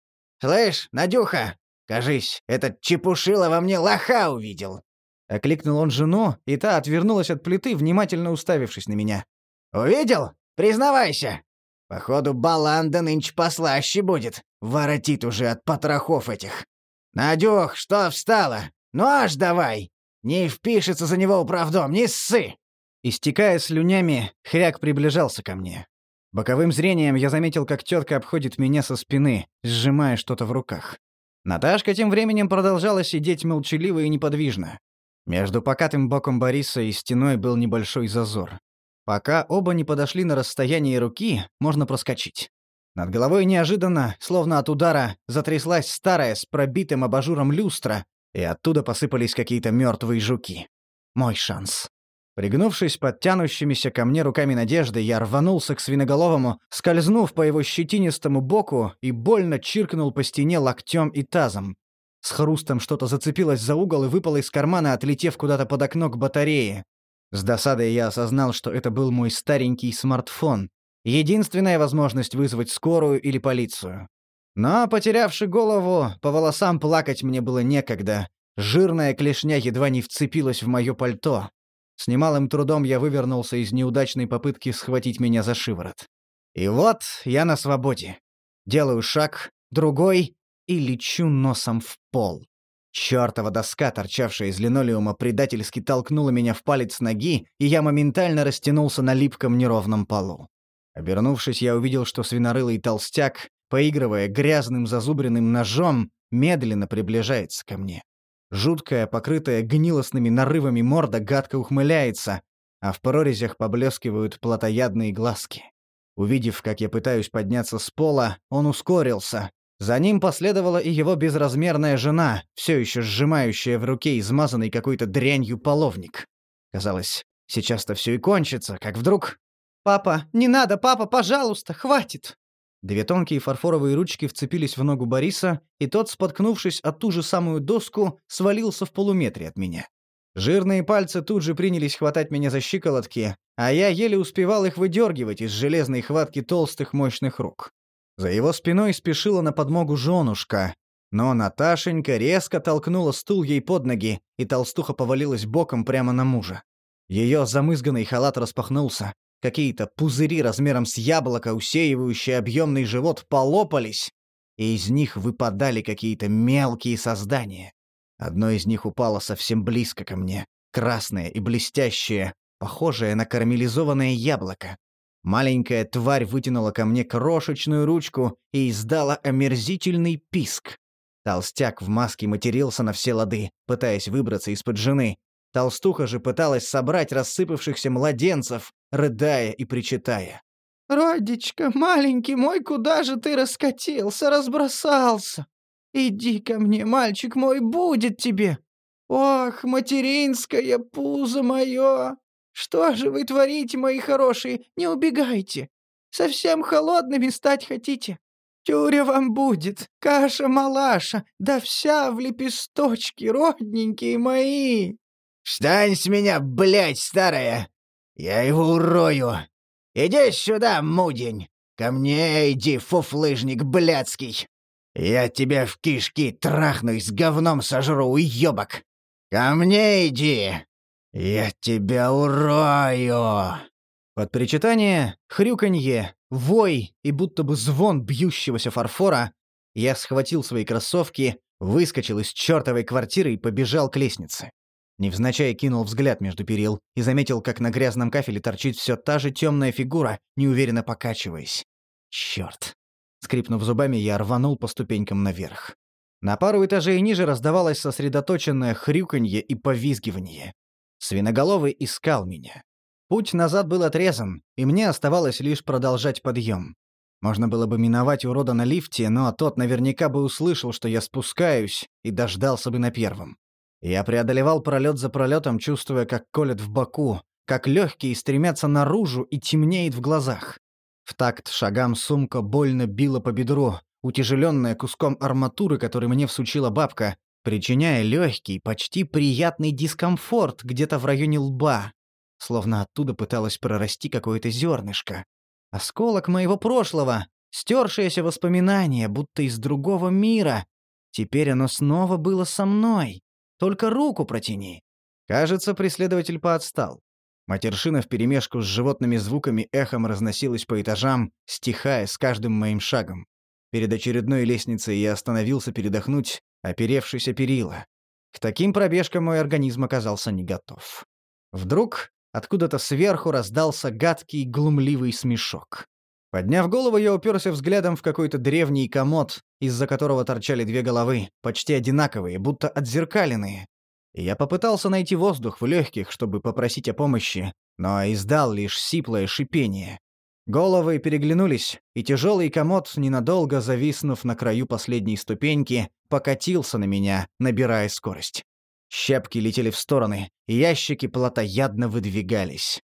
Слышь, Надюха, кажись, этот чепушила во мне лоха увидел». Окликнул он жену, и та отвернулась от плиты, внимательно уставившись на меня. «Увидел? Признавайся. Походу, баланда нынче послаще будет. Воротит уже от потрохов этих. Надюх, что встала? Ну аж давай. Не впишется за него управдом, не ссы!» Истекая слюнями, хряк приближался ко мне. Боковым зрением я заметил, как тетка обходит меня со спины, сжимая что-то в руках. Наташка тем временем продолжала сидеть молчаливо и неподвижно. Между покатым боком Бориса и стеной был небольшой зазор. Пока оба не подошли на расстояние руки, можно проскочить. Над головой неожиданно, словно от удара, затряслась старая с пробитым абажуром люстра, и оттуда посыпались какие-то мертвые жуки. Мой шанс. Пригнувшись под тянущимися ко мне руками надежды, я рванулся к свиноголовому, скользнув по его щетинистому боку и больно чиркнул по стене локтем и тазом. С хрустом что-то зацепилось за угол и выпало из кармана, отлетев куда-то под окно к батарее. С досадой я осознал, что это был мой старенький смартфон. Единственная возможность вызвать скорую или полицию. Но, потерявши голову, по волосам плакать мне было некогда. Жирная клешня едва не вцепилась в мое пальто. С немалым трудом я вывернулся из неудачной попытки схватить меня за шиворот. И вот я на свободе. Делаю шаг, другой и лечу носом в пол. Чёртова доска, торчавшая из линолеума, предательски толкнула меня в палец ноги, и я моментально растянулся на липком неровном полу. Обернувшись, я увидел, что свинорылый толстяк, поигрывая грязным зазубренным ножом, медленно приближается ко мне. Жуткая, покрытая гнилостными нарывами морда гадко ухмыляется, а в прорезях поблескивают плотоядные глазки. Увидев, как я пытаюсь подняться с пола, он ускорился. За ним последовала и его безразмерная жена, все еще сжимающая в руке измазанный какой-то дрянью половник. Казалось, сейчас-то все и кончится, как вдруг... «Папа, не надо, папа, пожалуйста, хватит!» Две тонкие фарфоровые ручки вцепились в ногу Бориса, и тот, споткнувшись о ту же самую доску, свалился в полуметре от меня. Жирные пальцы тут же принялись хватать меня за щиколотки, а я еле успевал их выдергивать из железной хватки толстых мощных рук. За его спиной спешила на подмогу женушка, но Наташенька резко толкнула стул ей под ноги, и толстуха повалилась боком прямо на мужа. Ее замызганный халат распахнулся, Какие-то пузыри размером с яблоко, усеивающие объемный живот, полопались, и из них выпадали какие-то мелкие создания. Одно из них упало совсем близко ко мне, красное и блестящее, похожее на карамелизованное яблоко. Маленькая тварь вытянула ко мне крошечную ручку и издала омерзительный писк. Толстяк в маске матерился на все лады, пытаясь выбраться из-под жены, Толстуха же пыталась собрать рассыпавшихся младенцев, рыдая и причитая. «Родичка, маленький мой, куда же ты раскатился, разбросался? Иди ко мне, мальчик мой, будет тебе! Ох, материнское пузо мое! Что же вы творите, мои хорошие? Не убегайте! Совсем холодными стать хотите? Тюря вам будет, каша-малаша, да вся в лепесточки, родненькие мои!» «Встань с меня, блядь, старая! Я его урою! Иди сюда, мудень! Ко мне иди, фуфлыжник блядский! Я тебя в кишки трахну и с говном сожру, уёбок! Ко мне иди! Я тебя урою!» Под причитание, хрюканье, вой и будто бы звон бьющегося фарфора я схватил свои кроссовки, выскочил из чертовой квартиры и побежал к лестнице. Невзначай кинул взгляд между перил и заметил, как на грязном кафеле торчит все та же темная фигура, неуверенно покачиваясь. Черт! Скрипнув зубами, я рванул по ступенькам наверх. На пару этажей ниже раздавалось сосредоточенное хрюканье и повизгивание. Свиноголовый искал меня. Путь назад был отрезан, и мне оставалось лишь продолжать подъем. Можно было бы миновать урода на лифте, но тот наверняка бы услышал, что я спускаюсь, и дождался бы на первом. Я преодолевал пролет за пролетом, чувствуя, как колет в боку, как легкие стремятся наружу и темнеет в глазах. В такт шагам сумка больно била по бедру, утяжеленная куском арматуры, который мне всучила бабка, причиняя легкий, почти приятный дискомфорт где-то в районе лба, словно оттуда пыталось прорасти какое-то зернышко. Осколок моего прошлого, стершееся воспоминание, будто из другого мира. Теперь оно снова было со мной. Только руку протяни. Кажется, преследователь поотстал. Матершина вперемешку с животными звуками эхом разносилась по этажам, стихая с каждым моим шагом. Перед очередной лестницей я остановился передохнуть, оперевшись о перила. К таким пробежкам мой организм оказался не готов. Вдруг Откуда-то сверху раздался гадкий глумливый смешок. Подняв голову, я уперся взглядом в какой-то древний комод, из-за которого торчали две головы, почти одинаковые, будто отзеркаленные. я попытался найти воздух в легких, чтобы попросить о помощи, но издал лишь сиплое шипение. Головы переглянулись, и тяжелый комод, ненадолго зависнув на краю последней ступеньки, покатился на меня, набирая скорость. Щепки летели в стороны, ящики плотоядно выдвигались.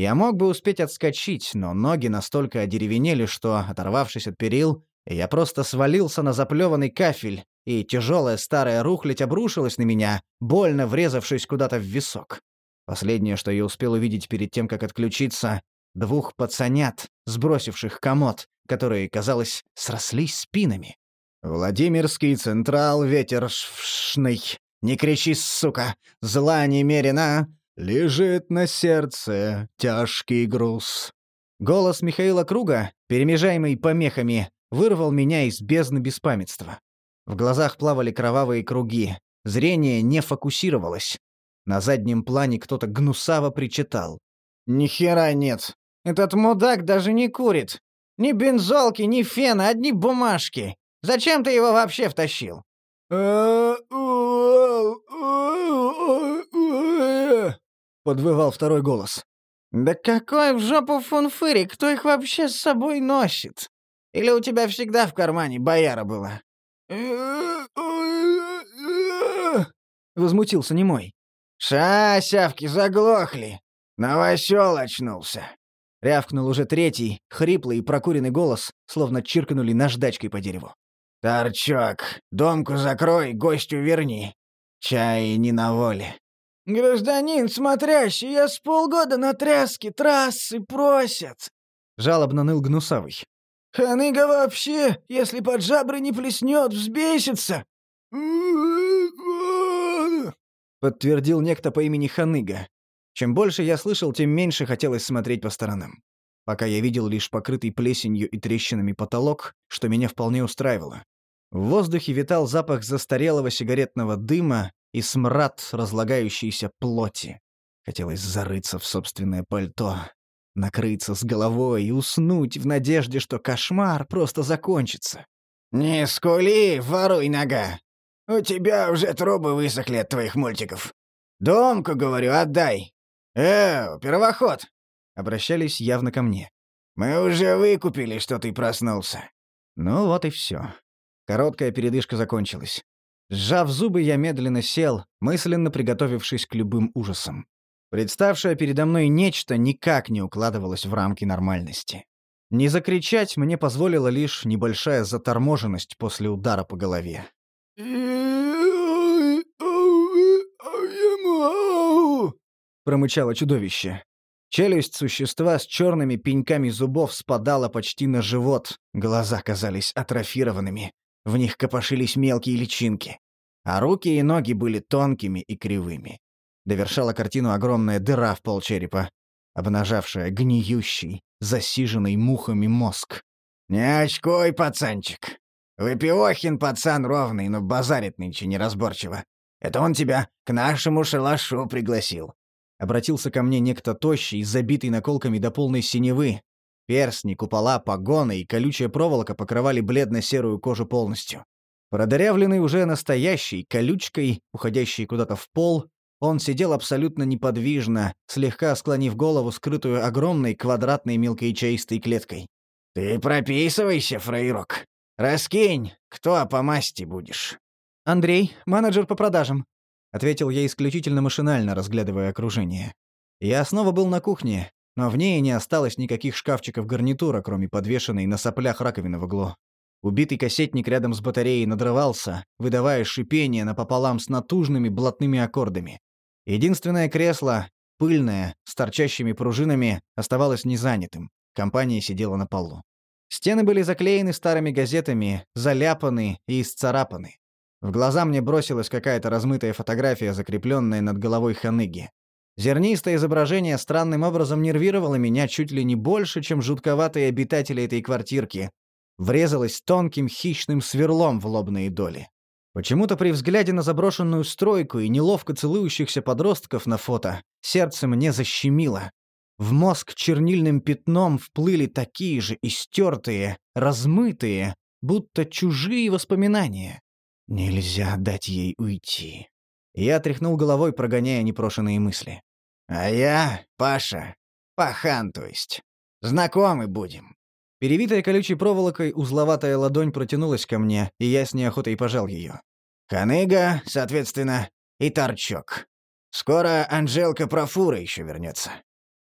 Я мог бы успеть отскочить, но ноги настолько одеревенели, что, оторвавшись от перил, я просто свалился на заплеванный кафель, и тяжелая старая рухлядь обрушилась на меня, больно врезавшись куда-то в висок. Последнее, что я успел увидеть перед тем, как отключиться, двух пацанят, сбросивших комод, которые, казалось, срослись спинами. «Владимирский Централ, ветер швшный», не кричи, сука! Зла немерено! Лежит на сердце тяжкий груз». Голос Михаила Круга, перемежаемый помехами, вырвал меня из бездны беспамятства. В глазах плавали кровавые круги, зрение не фокусировалось. На заднем плане кто-то гнусаво причитал. «Ни хера нет. Этот мудак даже не курит. Ни бензолки, ни фена, одни бумажки. Зачем ты его вообще втащил?» Подвывал второй голос. «Да какой в жопу фунфыри, кто их вообще с собой носит? Или у тебя всегда в кармане бояра была?» Возмутился немой. «Ша, сявки, заглохли! Новосёл очнулся!» Рявкнул уже третий, хриплый и прокуренный голос, словно чиркнули наждачкой по дереву. «Торчок, домку закрой, гостю верни. Чай не на воле». «Гражданин смотрящий, я с полгода на тряске трассы просят!» Жалобно ныл Гнусавый. «Ханыга вообще, если под жабры не плеснет, взбесится!» Подтвердил некто по имени Ханыга. Чем больше я слышал, тем меньше хотелось смотреть по сторонам. Пока я видел лишь покрытый плесенью и трещинами потолок, что меня вполне устраивало. В воздухе витал запах застарелого сигаретного дыма и смрад разлагающейся плоти. Хотелось зарыться в собственное пальто, накрыться с головой и уснуть в надежде, что кошмар просто закончится. «Не скули, воруй нога! У тебя уже трубы высохли от твоих мультиков. Домку, говорю, отдай! Э, первоход!» Обращались явно ко мне. «Мы уже выкупили, что ты проснулся». Ну вот и все. Короткая передышка закончилась. Сжав зубы, я медленно сел, мысленно приготовившись к любым ужасам. Представшее передо мной нечто никак не укладывалось в рамки нормальности. Не закричать мне позволила лишь небольшая заторможенность после удара по голове. Промычало чудовище. Челюсть существа с черными пеньками зубов спадала почти на живот, глаза казались атрофированными. В них копошились мелкие личинки. А руки и ноги были тонкими и кривыми. Довершала картину огромная дыра в полчерепа, обнажавшая гниющий, засиженный мухами мозг. «Не очкой, пацанчик. Выпивохин пацан ровный, но базарит нынче неразборчиво. Это он тебя к нашему шалашу пригласил». Обратился ко мне некто тощий, забитый наколками до полной синевы, Перстни, купола, погоны и колючая проволока покрывали бледно-серую кожу полностью. Продырявленный уже настоящей колючкой, уходящей куда-то в пол, он сидел абсолютно неподвижно, слегка склонив голову, скрытую огромной квадратной мелкоячеистой клеткой. «Ты прописывайся, фрейрок. Раскинь, кто по масти будешь?» «Андрей, менеджер по продажам», — ответил я исключительно машинально, разглядывая окружение. Я снова был на кухне, но в ней не осталось никаких шкафчиков гарнитура, кроме подвешенной на соплях раковины в углу. Убитый кассетник рядом с батареей надрывался, выдавая шипение напополам с натужными блатными аккордами. Единственное кресло, пыльное, с торчащими пружинами, оставалось незанятым. Компания сидела на полу. Стены были заклеены старыми газетами, заляпаны и исцарапаны. В глаза мне бросилась какая-то размытая фотография, закрепленная над головой Ханыги. Зернистое изображение странным образом нервировало меня чуть ли не больше, чем жутковатые обитатели этой квартирки. Врезалось тонким хищным сверлом в лобные доли. Почему-то при взгляде на заброшенную стройку и неловко целующихся подростков на фото сердце мне защемило. В мозг чернильным пятном вплыли такие же истертые, размытые, будто чужие воспоминания. Нельзя дать ей уйти. Я тряхнул головой, прогоняя непрошенные мысли. «А я, Паша, пахан, то есть. Знакомы будем». Перевитая колючей проволокой узловатая ладонь протянулась ко мне, и я с неохотой пожал ее. «Ханыга, соответственно, и Торчок. Скоро Анжелка Профура еще вернется.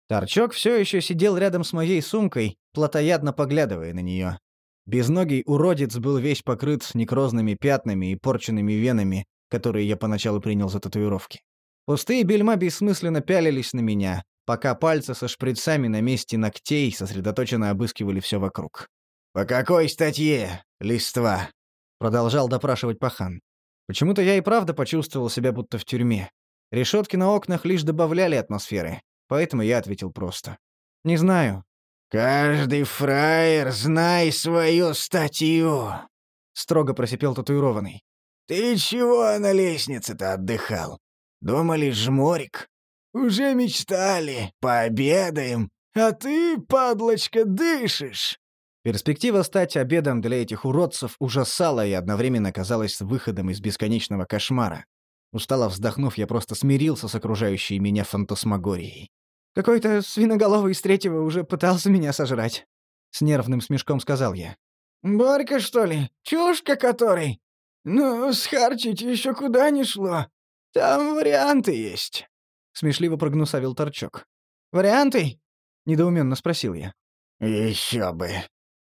Торчок все еще сидел рядом с моей сумкой, плотоядно поглядывая на нее. Безногий уродец был весь покрыт некрозными пятнами и порченными венами, которые я поначалу принял за татуировки. Пустые бельма бессмысленно пялились на меня, пока пальцы со шприцами на месте ногтей сосредоточенно обыскивали все вокруг. «По какой статье, листва?» — продолжал допрашивать пахан. Почему-то я и правда почувствовал себя будто в тюрьме. Решетки на окнах лишь добавляли атмосферы. Поэтому я ответил просто. «Не знаю». «Каждый фраер знай свою статью», — строго просипел татуированный. «Ты чего на лестнице-то отдыхал? Думали, жморик? Уже мечтали, пообедаем, а ты, падлочка, дышишь». Перспектива стать обедом для этих уродцев ужасала и одновременно казалась выходом из бесконечного кошмара. Устало вздохнув, я просто смирился с окружающей меня фантасмагорией. Какой-то свиноголовый из третьего уже пытался меня сожрать. С нервным смешком сказал я. «Борька, что ли? Чушка который? Ну, схарчить еще куда ни шло. Там варианты есть». Смешливо прогнусавил торчок. «Варианты?» — недоуменно спросил я. «Еще бы.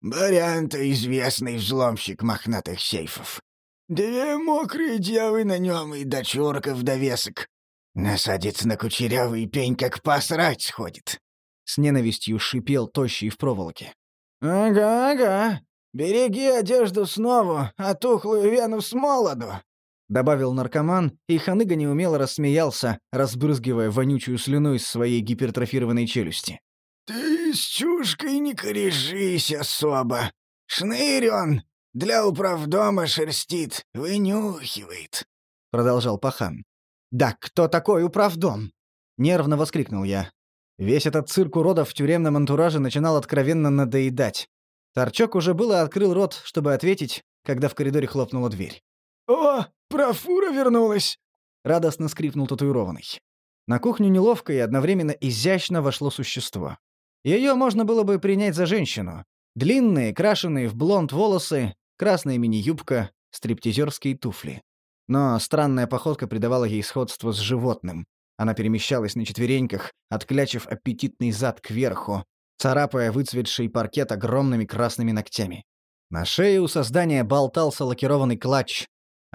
Варианты известный взломщик мохнатых сейфов. Две мокрые девы на нем и дочурка в довесок. Насадится на кучерявый пень, как посрать сходит. С ненавистью шипел тощий в проволоке. «Ага, ага. Береги одежду снова, а тухлую вену с молоду», — добавил наркоман, и Ханыга неумело рассмеялся, разбрызгивая вонючую слюну из своей гипертрофированной челюсти. «Ты с чушкой не корешись особо. Шнырь он, для управдома шерстит, вынюхивает», — продолжал пахан. «Да кто такой управдом?» — нервно воскликнул я. Весь этот цирк уродов в тюремном антураже начинал откровенно надоедать. Торчок уже было открыл рот, чтобы ответить, когда в коридоре хлопнула дверь. «О, профура вернулась!» — радостно скрипнул татуированный. На кухню неловко и одновременно изящно вошло существо. Ее можно было бы принять за женщину. Длинные, крашеные в блонд волосы, красная мини-юбка, стриптизерские туфли. Но странная походка придавала ей сходство с животным. Она перемещалась на четвереньках, отклячив аппетитный зад кверху, царапая выцветший паркет огромными красными ногтями. На шее у создания болтался лакированный клатч,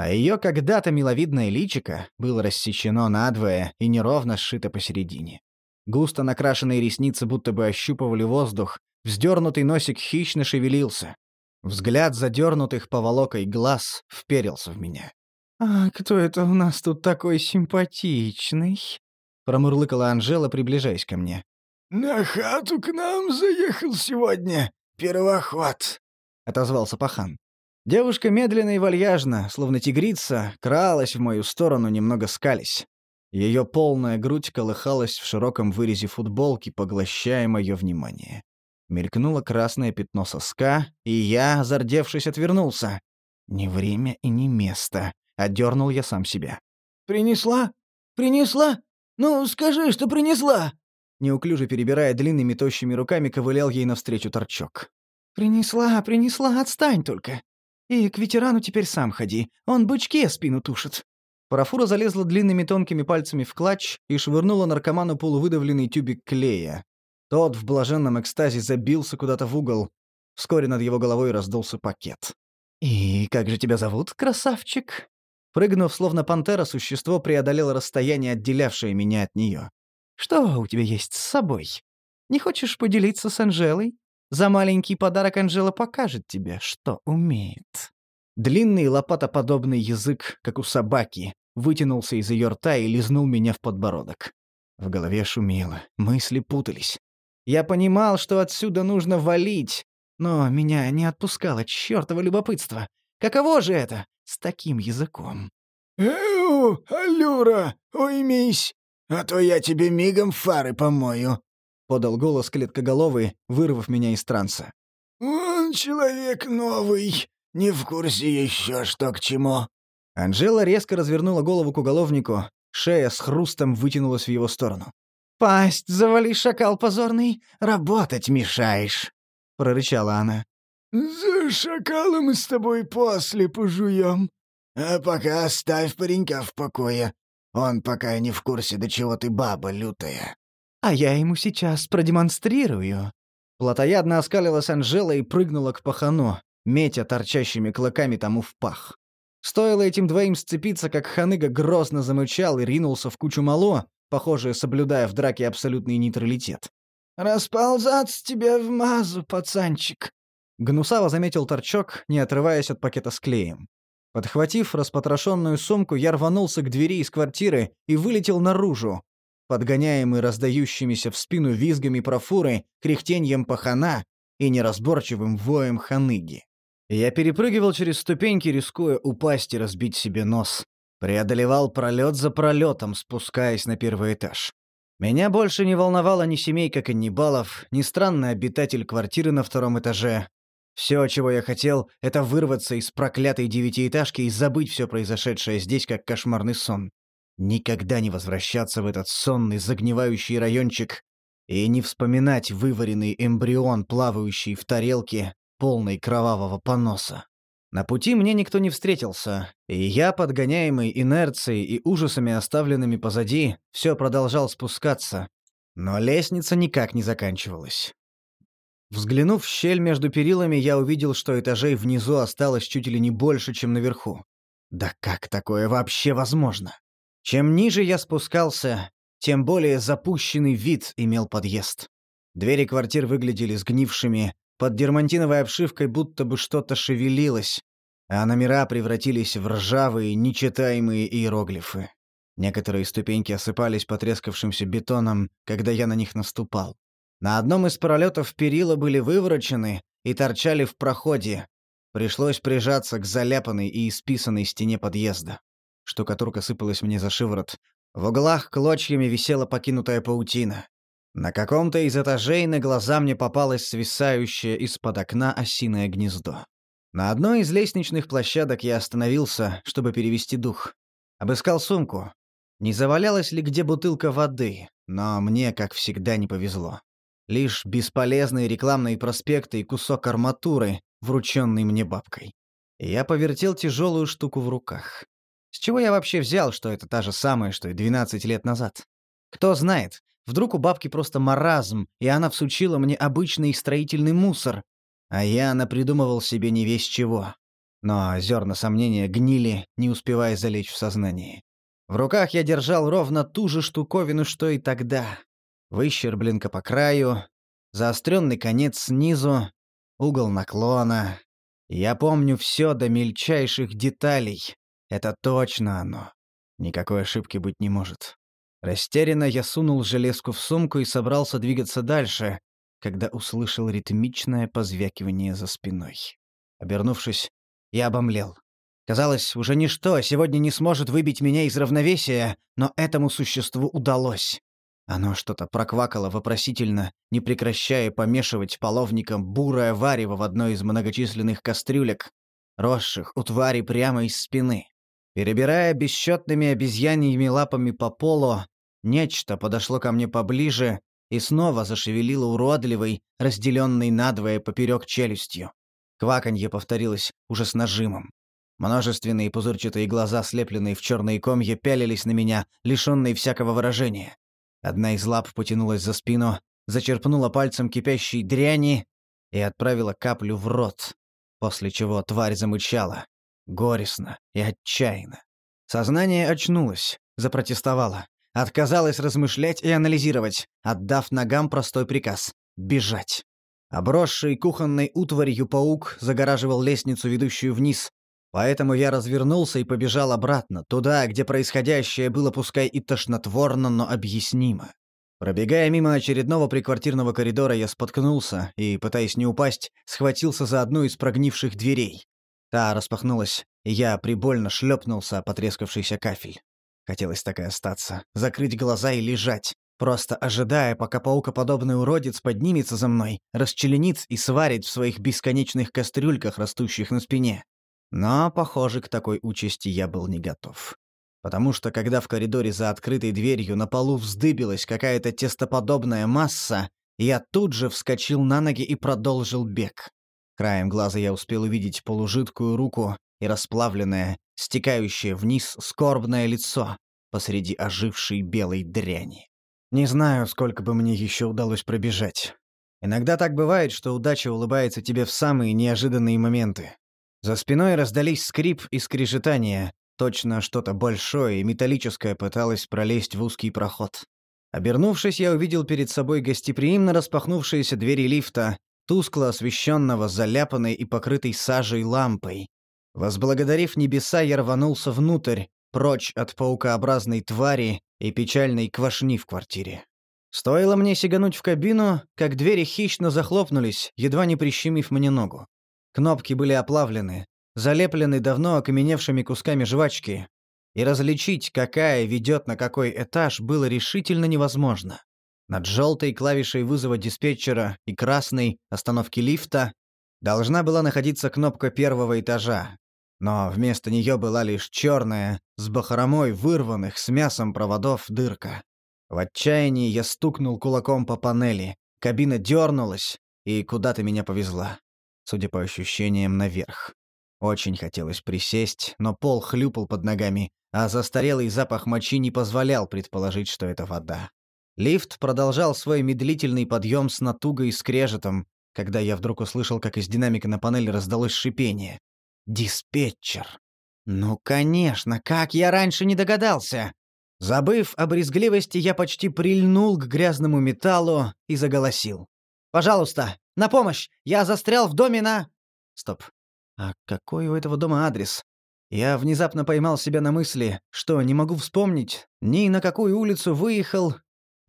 а ее когда-то миловидное личико было рассечено надвое и неровно сшито посередине. Густо накрашенные ресницы будто бы ощупывали воздух, вздернутый носик хищно шевелился. Взгляд задернутых поволокой глаз вперился в меня. «А кто это у нас тут такой симпатичный?» — промурлыкала Анжела, приближаясь ко мне. «На хату к нам заехал сегодня первоход», — отозвался пахан. Девушка медленно и вальяжно, словно тигрица, кралась в мою сторону, немного скались. Ее полная грудь колыхалась в широком вырезе футболки, поглощая мое внимание. Мелькнуло красное пятно соска, и я, зардевшись, отвернулся. Не время и не место. Отдернул я сам себя. «Принесла? Принесла? Ну, скажи, что принесла!» Неуклюже перебирая длинными тощими руками, ковылял ей навстречу торчок. «Принесла, принесла, отстань только. И к ветерану теперь сам ходи, он бычке спину тушит». Парафура залезла длинными тонкими пальцами в клатч и швырнула наркоману полувыдавленный тюбик клея. Тот в блаженном экстазе забился куда-то в угол. Вскоре над его головой раздулся пакет. «И как же тебя зовут, красавчик?» Прыгнув, словно пантера, существо преодолело расстояние, отделявшее меня от нее. «Что у тебя есть с собой? Не хочешь поделиться с Анжелой? За маленький подарок Анжела покажет тебе, что умеет». Длинный лопатоподобный язык, как у собаки, вытянулся из ее рта и лизнул меня в подбородок. В голове шумело, мысли путались. Я понимал, что отсюда нужно валить, но меня не отпускало чёртово любопытство. Каково же это с таким языком? «Эу, Алюра, уймись, а то я тебе мигом фары помою», — подал голос клеткоголовый, вырвав меня из транса. «Он человек новый, не в курсе еще, что к чему». Анжела резко развернула голову к уголовнику, шея с хрустом вытянулась в его сторону. «Пасть завали, шакал позорный, работать мешаешь», — прорычала она. «За шакала мы с тобой после пожуем. А пока оставь паренька в покое. Он пока не в курсе, до чего ты баба лютая». «А я ему сейчас продемонстрирую». Платоядно оскалилась Анжела и прыгнула к пахану, метя торчащими клыками тому в пах. Стоило этим двоим сцепиться, как Ханыга грозно замычал и ринулся в кучу мало, похоже, соблюдая в драке абсолютный нейтралитет. «Расползаться тебе в мазу, пацанчик!» Гнусаво заметил торчок, не отрываясь от пакета с клеем. Подхватив распотрошенную сумку, я рванулся к двери из квартиры и вылетел наружу, подгоняемый раздающимися в спину визгами профуры, кряхтеньем пахана и неразборчивым воем ханыги. Я перепрыгивал через ступеньки, рискуя упасть и разбить себе нос. Преодолевал пролет за пролетом, спускаясь на первый этаж. Меня больше не волновала ни семейка каннибалов, ни странный обитатель квартиры на втором этаже. Все, чего я хотел, это вырваться из проклятой девятиэтажки и забыть все произошедшее здесь, как кошмарный сон. Никогда не возвращаться в этот сонный, загнивающий райончик и не вспоминать вываренный эмбрион, плавающий в тарелке, полной кровавого поноса. На пути мне никто не встретился, и я, подгоняемый инерцией и ужасами, оставленными позади, все продолжал спускаться. Но лестница никак не заканчивалась. Взглянув в щель между перилами, я увидел, что этажей внизу осталось чуть ли не больше, чем наверху. Да как такое вообще возможно? Чем ниже я спускался, тем более запущенный вид имел подъезд. Двери квартир выглядели сгнившими, под дермантиновой обшивкой будто бы что-то шевелилось, а номера превратились в ржавые, нечитаемые иероглифы. Некоторые ступеньки осыпались потрескавшимся бетоном, когда я на них наступал. На одном из пролетов перила были выворочены и торчали в проходе. Пришлось прижаться к заляпанной и исписанной стене подъезда. Штукатурка сыпалась мне за шиворот. В углах клочьями висела покинутая паутина. На каком-то из этажей на глаза мне попалось свисающее из-под окна осиное гнездо. На одной из лестничных площадок я остановился, чтобы перевести дух. Обыскал сумку. Не завалялась ли где бутылка воды, но мне, как всегда, не повезло. Лишь бесполезные рекламные проспекты и кусок арматуры, врученный мне бабкой. Я повертел тяжелую штуку в руках. С чего я вообще взял, что это та же самая, что и 12 лет назад? Кто знает, Вдруг у бабки просто маразм, и она всучила мне обычный строительный мусор, а я напридумывал себе не весь чего. Но зерна сомнения гнили, не успевая залечь в сознании. В руках я держал ровно ту же штуковину, что и тогда. Выщербленка по краю, заостренный конец снизу, угол наклона. Я помню все до мельчайших деталей. Это точно оно. Никакой ошибки быть не может. Растерянно я сунул железку в сумку и собрался двигаться дальше, когда услышал ритмичное позвякивание за спиной. Обернувшись, я обомлел. Казалось, уже ничто сегодня не сможет выбить меня из равновесия, но этому существу удалось. Оно что-то проквакало вопросительно, не прекращая помешивать половником бурое варево в одной из многочисленных кастрюлек, росших у твари прямо из спины. Перебирая бесчетными обезьяньими лапами по полу, нечто подошло ко мне поближе и снова зашевелило уродливой, разделенной надвое поперек челюстью. Кваканье повторилось уже с нажимом. Множественные пузырчатые глаза, слепленные в черные комья, пялились на меня, лишенные всякого выражения. Одна из лап потянулась за спину, зачерпнула пальцем кипящей дряни и отправила каплю в рот, после чего тварь замычала, горестно и отчаянно. Сознание очнулось, запротестовало, отказалось размышлять и анализировать, отдав ногам простой приказ — бежать. Обросший кухонной утварью паук загораживал лестницу, ведущую вниз, поэтому я развернулся и побежал обратно, туда, где происходящее было пускай и тошнотворно, но объяснимо. Пробегая мимо очередного приквартирного коридора, я споткнулся и, пытаясь не упасть, схватился за одну из прогнивших дверей. Та распахнулась, и я прибольно шлепнулся о потрескавшийся кафель. Хотелось так и остаться, закрыть глаза и лежать, просто ожидая, пока паукоподобный уродец поднимется за мной, расчленит и сварит в своих бесконечных кастрюльках, растущих на спине. Но, похоже, к такой участи я был не готов потому что когда в коридоре за открытой дверью на полу вздыбилась какая-то тестоподобная масса, я тут же вскочил на ноги и продолжил бег. Краем глаза я успел увидеть полужидкую руку и расплавленное, стекающее вниз скорбное лицо посреди ожившей белой дряни. Не знаю, сколько бы мне еще удалось пробежать. Иногда так бывает, что удача улыбается тебе в самые неожиданные моменты. За спиной раздались скрип и скрежетание, Точно что-то большое и металлическое пыталось пролезть в узкий проход. Обернувшись, я увидел перед собой гостеприимно распахнувшиеся двери лифта, тускло освещенного заляпанной и покрытой сажей лампой. Возблагодарив небеса, я рванулся внутрь, прочь от паукообразной твари и печальной квашни в квартире. Стоило мне сигануть в кабину, как двери хищно захлопнулись, едва не прищемив мне ногу. Кнопки были оплавлены, залепленный давно окаменевшими кусками жвачки, и различить, какая ведет на какой этаж, было решительно невозможно. Над желтой клавишей вызова диспетчера и красной остановки лифта должна была находиться кнопка первого этажа, но вместо нее была лишь черная, с бахромой вырванных с мясом проводов дырка. В отчаянии я стукнул кулаком по панели, кабина дернулась и куда-то меня повезла, судя по ощущениям, наверх. Очень хотелось присесть, но пол хлюпал под ногами, а застарелый запах мочи не позволял предположить, что это вода. Лифт продолжал свой медлительный подъем с натугой и скрежетом, когда я вдруг услышал, как из динамика на панели раздалось шипение. «Диспетчер!» «Ну, конечно, как я раньше не догадался!» Забыв о брезгливости, я почти прильнул к грязному металлу и заголосил. «Пожалуйста, на помощь! Я застрял в доме на...» Стоп. А какой у этого дома адрес? Я внезапно поймал себя на мысли, что не могу вспомнить, ни на какую улицу выехал,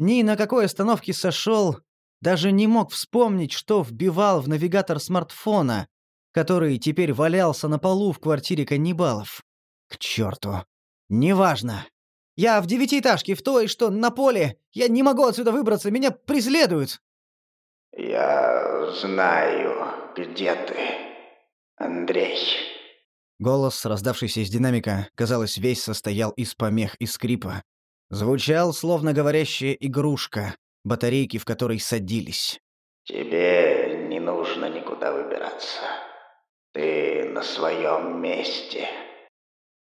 ни на какой остановке сошел, даже не мог вспомнить, что вбивал в навигатор смартфона, который теперь валялся на полу в квартире каннибалов. К черту. Неважно. Я в девятиэтажке, в той, что на поле. Я не могу отсюда выбраться, меня преследуют. Я знаю, где ты. Андрей». Голос, раздавшийся из динамика, казалось, весь состоял из помех и скрипа. Звучал, словно говорящая игрушка, батарейки в которой садились. «Тебе не нужно никуда выбираться. Ты на своем месте».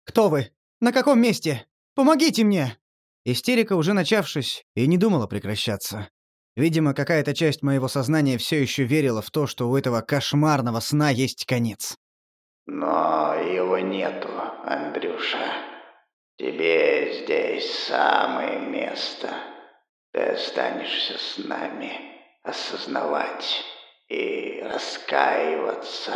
«Кто вы? На каком месте? Помогите мне!» Истерика, уже начавшись, и не думала прекращаться. Видимо, какая-то часть моего сознания все еще верила в то, что у этого кошмарного сна есть конец. «Но его нету, Андрюша. Тебе здесь самое место. Ты останешься с нами, осознавать и раскаиваться».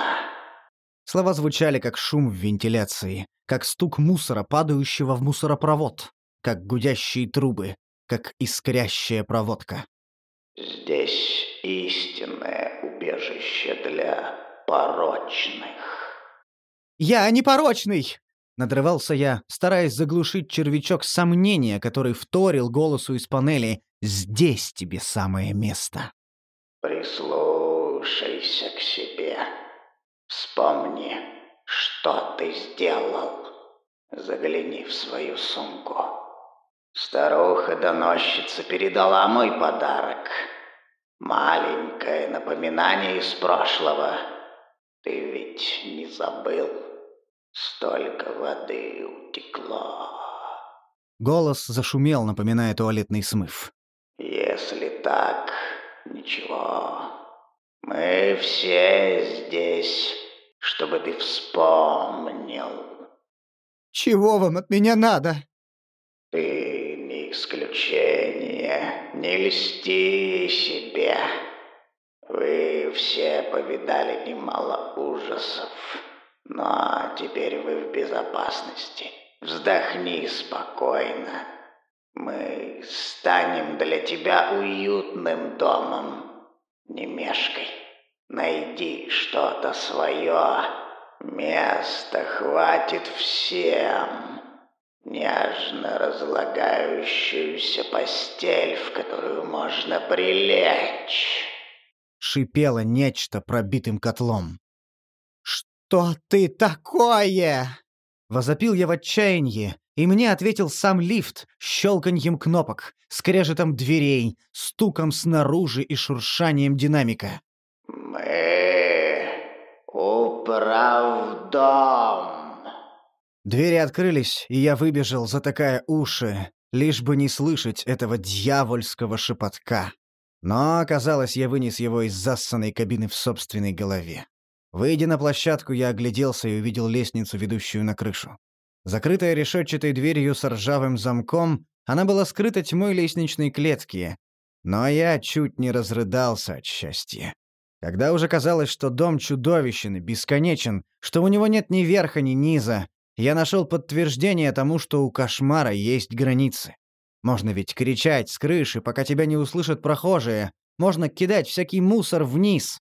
Слова звучали как шум в вентиляции, как стук мусора, падающего в мусоропровод, как гудящие трубы, как искрящая проводка. Здесь истинное убежище для порочных. «Я не порочный!» — надрывался я, стараясь заглушить червячок сомнения, который вторил голосу из панели «Здесь тебе самое место». Прислушайся к себе. Вспомни, Что ты сделал? Загляни в свою сумку. Старуха-доносчица передала мой подарок. Маленькое напоминание из прошлого. Ты ведь не забыл? Столько воды утекло. Голос зашумел, напоминая туалетный смыв. Если так, ничего. Мы все здесь, чтобы ты вспомнил. Чего вам от меня надо? Ты не исключение, не льсти себе. Вы все повидали немало ужасов, но теперь вы в безопасности. Вздохни спокойно. Мы станем для тебя уютным домом. Не мешкай. Найди что-то свое. Места хватит всем. Нежно разлагающуюся постель, в которую можно прилечь. Шипело нечто пробитым котлом. «Что ты такое?» Возопил я в отчаянии, и мне ответил сам лифт щелканьем кнопок, скрежетом дверей, стуком снаружи и шуршанием динамика. «Мы управдом!» Двери открылись, и я выбежал, затыкая уши, лишь бы не слышать этого дьявольского шепотка. Но, оказалось, я вынес его из зассанной кабины в собственной голове. Выйдя на площадку, я огляделся и увидел лестницу, ведущую на крышу. Закрытая решетчатой дверью с ржавым замком, она была скрыта тьмой лестничной клетки. Но я чуть не разрыдался от счастья. Когда уже казалось, что дом чудовищен и бесконечен, что у него нет ни верха, ни низа, я нашел подтверждение тому, что у кошмара есть границы. Можно ведь кричать с крыши, пока тебя не услышат прохожие. Можно кидать всякий мусор вниз.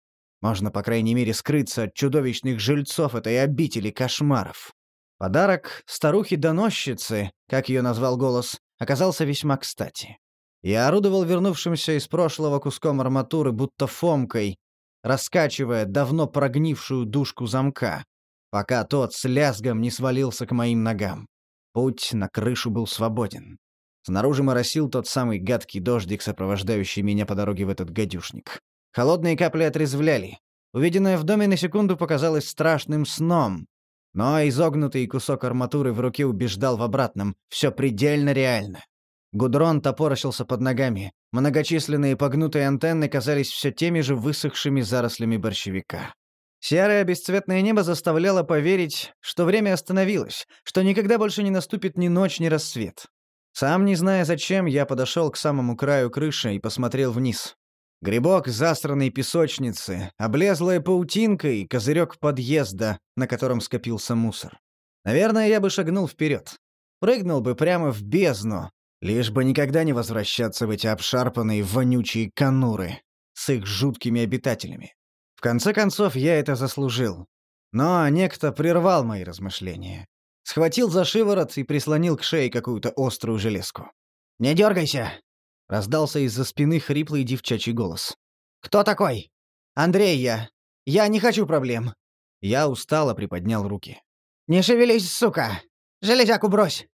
Можно, по крайней мере, скрыться от чудовищных жильцов этой обители кошмаров. Подарок старухи-доносчицы, как ее назвал голос, оказался весьма кстати. Я орудовал вернувшимся из прошлого куском арматуры, будто фомкой, раскачивая давно прогнившую дужку замка, пока тот с лязгом не свалился к моим ногам. Путь на крышу был свободен. Снаружи моросил тот самый гадкий дождик, сопровождающий меня по дороге в этот гадюшник. Холодные капли отрезвляли. Увиденное в доме на секунду показалось страшным сном. Но изогнутый кусок арматуры в руке убеждал в обратном. Все предельно реально. Гудрон топорщился под ногами. Многочисленные погнутые антенны казались все теми же высохшими зарослями борщевика. Серое бесцветное небо заставляло поверить, что время остановилось, что никогда больше не наступит ни ночь, ни рассвет. Сам не зная зачем, я подошел к самому краю крыши и посмотрел вниз. Грибок засранной песочницы, облезлая паутинка и козырек подъезда, на котором скопился мусор. Наверное, я бы шагнул вперед. Прыгнул бы прямо в бездну, лишь бы никогда не возвращаться в эти обшарпанные вонючие конуры с их жуткими обитателями. В конце концов, я это заслужил. Но некто прервал мои размышления. Схватил за шиворот и прислонил к шее какую-то острую железку. «Не дергайся!» — раздался из-за спины хриплый девчачий голос. «Кто такой?» «Андрей я. Я не хочу проблем». Я устало приподнял руки. «Не шевелись, сука! Железяку брось!»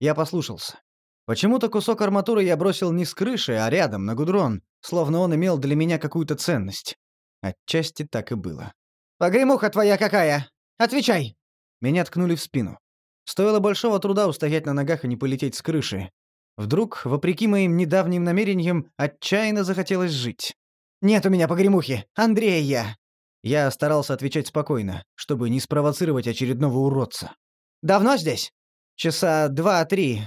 Я послушался. Почему-то кусок арматуры я бросил не с крыши, а рядом, на гудрон, словно он имел для меня какую-то ценность. Отчасти так и было. «Погремуха твоя какая! Отвечай!» Меня ткнули в спину. Стоило большого труда устоять на ногах и не полететь с крыши. Вдруг, вопреки моим недавним намерениям, отчаянно захотелось жить. «Нет у меня погремухи! Андрей я!» Я старался отвечать спокойно, чтобы не спровоцировать очередного уродца. «Давно здесь?» «Часа два-три».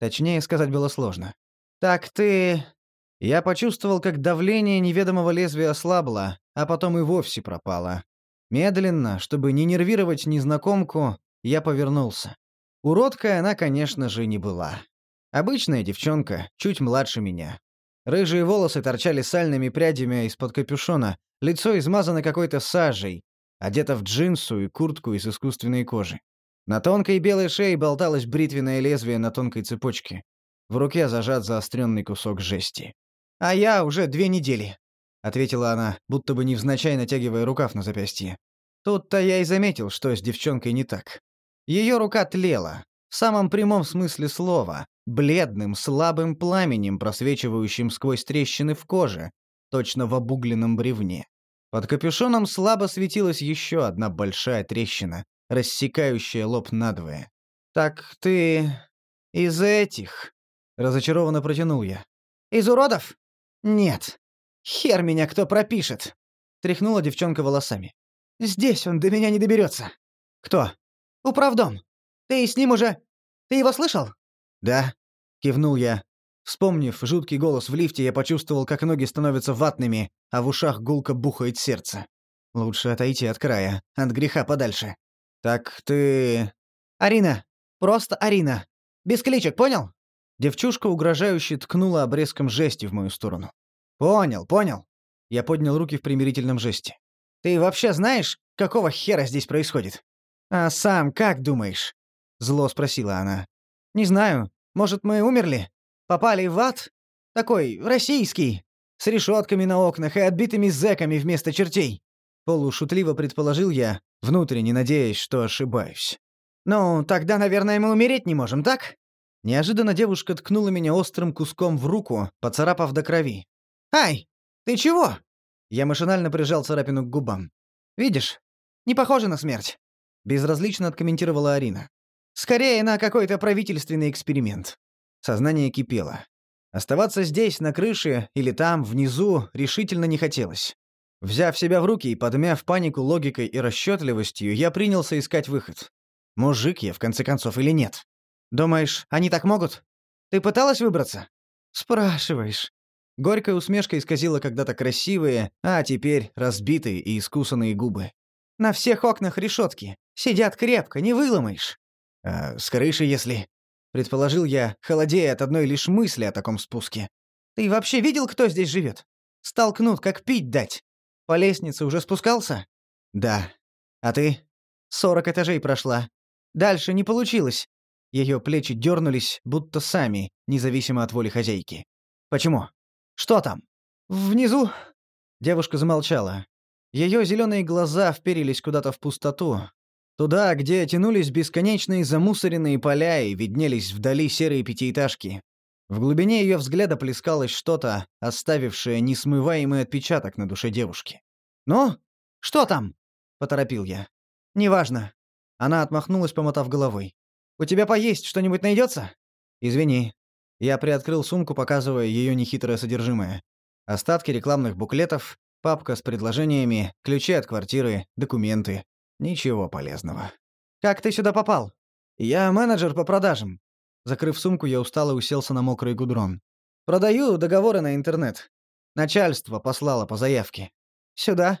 Точнее сказать было сложно. «Так ты...» Я почувствовал, как давление неведомого лезвия ослабло, а потом и вовсе пропало. Медленно, чтобы не нервировать незнакомку, я повернулся. Уродкой она, конечно же, не была. Обычная девчонка, чуть младше меня. Рыжие волосы торчали сальными прядями из-под капюшона, лицо измазано какой-то сажей, одета в джинсу и куртку из искусственной кожи. На тонкой белой шее болталось бритвенное лезвие на тонкой цепочке. В руке зажат заостренный кусок жести. «А я уже две недели», — ответила она, будто бы невзначай натягивая рукав на запястье. Тут-то я и заметил, что с девчонкой не так. Ее рука тлела, в самом прямом смысле слова, бледным, слабым пламенем, просвечивающим сквозь трещины в коже, точно в обугленном бревне. Под капюшоном слабо светилась еще одна большая трещина, рассекающая лоб надвое. «Так ты из этих?» — разочарованно протянул я. «Из уродов?» «Нет. Хер меня кто пропишет!» — тряхнула девчонка волосами. «Здесь он до меня не доберется. «Кто?» «Управдом. Ты с ним уже... Ты его слышал?» «Да», — кивнул я. Вспомнив жуткий голос в лифте, я почувствовал, как ноги становятся ватными, а в ушах гулко бухает сердце. Лучше отойти от края, от греха подальше. «Так ты...» «Арина. Просто Арина. Без кличек, понял?» Девчушка угрожающе ткнула обрезком жести в мою сторону. «Понял, понял». Я поднял руки в примирительном жесте. «Ты вообще знаешь, какого хера здесь происходит?» «А сам как думаешь?» Зло спросила она. «Не знаю. Может, мы умерли? Попали в ад? Такой, российский. С решетками на окнах и отбитыми зэками вместо чертей». Полушутливо предположил я, внутренне надеясь, что ошибаюсь. «Ну, тогда, наверное, мы умереть не можем, так?» Неожиданно девушка ткнула меня острым куском в руку, поцарапав до крови. «Ай, ты чего?» Я машинально прижал царапину к губам. «Видишь? Не похоже на смерть», — безразлично откомментировала Арина. «Скорее на какой-то правительственный эксперимент». Сознание кипело. Оставаться здесь, на крыше, или там, внизу, решительно не хотелось. Взяв себя в руки и подмяв панику логикой и расчетливостью, я принялся искать выход. Мужик я, в конце концов, или нет? Думаешь, они так могут? Ты пыталась выбраться? Спрашиваешь. Горькая усмешка исказила когда-то красивые, а теперь разбитые и искусанные губы. На всех окнах решетки. Сидят крепко, не выломаешь. А с крыши, если... Предположил я, холодея от одной лишь мысли о таком спуске. Ты вообще видел, кто здесь живет? Столкнут, как пить дать. По лестнице уже спускался? Да. А ты? Сорок этажей прошла. Дальше не получилось. Ее плечи дернулись, будто сами, независимо от воли хозяйки. Почему? Что там? Внизу. Девушка замолчала. Ее зеленые глаза вперились куда-то в пустоту. Туда, где тянулись бесконечные замусоренные поля и виднелись вдали серые пятиэтажки. В глубине ее взгляда плескалось что-то, оставившее несмываемый отпечаток на душе девушки. «Ну? Что там?» — поторопил я. «Неважно». Она отмахнулась, помотав головой. «У тебя поесть что-нибудь найдется?» «Извини». Я приоткрыл сумку, показывая ее нехитрое содержимое. Остатки рекламных буклетов, папка с предложениями, ключи от квартиры, документы. Ничего полезного. «Как ты сюда попал?» «Я менеджер по продажам». Закрыв сумку, я устало уселся на мокрый гудрон. «Продаю договоры на интернет. Начальство послало по заявке». «Сюда?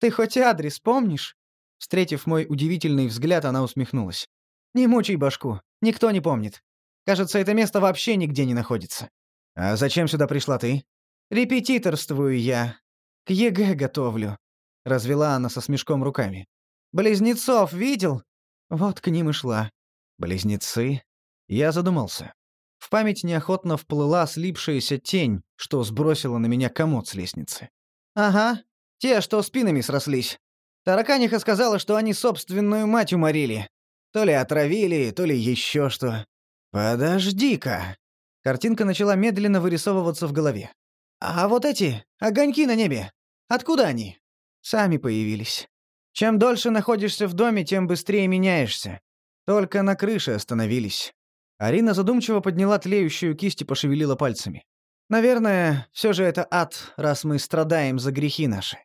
Ты хоть адрес помнишь?» Встретив мой удивительный взгляд, она усмехнулась. «Не мучай башку. Никто не помнит. Кажется, это место вообще нигде не находится». «А зачем сюда пришла ты?» «Репетиторствую я. К ЕГЭ готовлю», — развела она со смешком руками. «Близнецов видел?» Вот к ним и шла. «Близнецы?» Я задумался. В память неохотно вплыла слипшаяся тень, что сбросила на меня комод с лестницы. «Ага, те, что спинами срослись. Тараканиха сказала, что они собственную мать уморили. То ли отравили, то ли еще что. Подожди-ка. Картинка начала медленно вырисовываться в голове. А вот эти огоньки на небе, откуда они? Сами появились. Чем дольше находишься в доме, тем быстрее меняешься. Только на крыше остановились. Арина задумчиво подняла тлеющую кисть и пошевелила пальцами. Наверное, все же это ад, раз мы страдаем за грехи наши.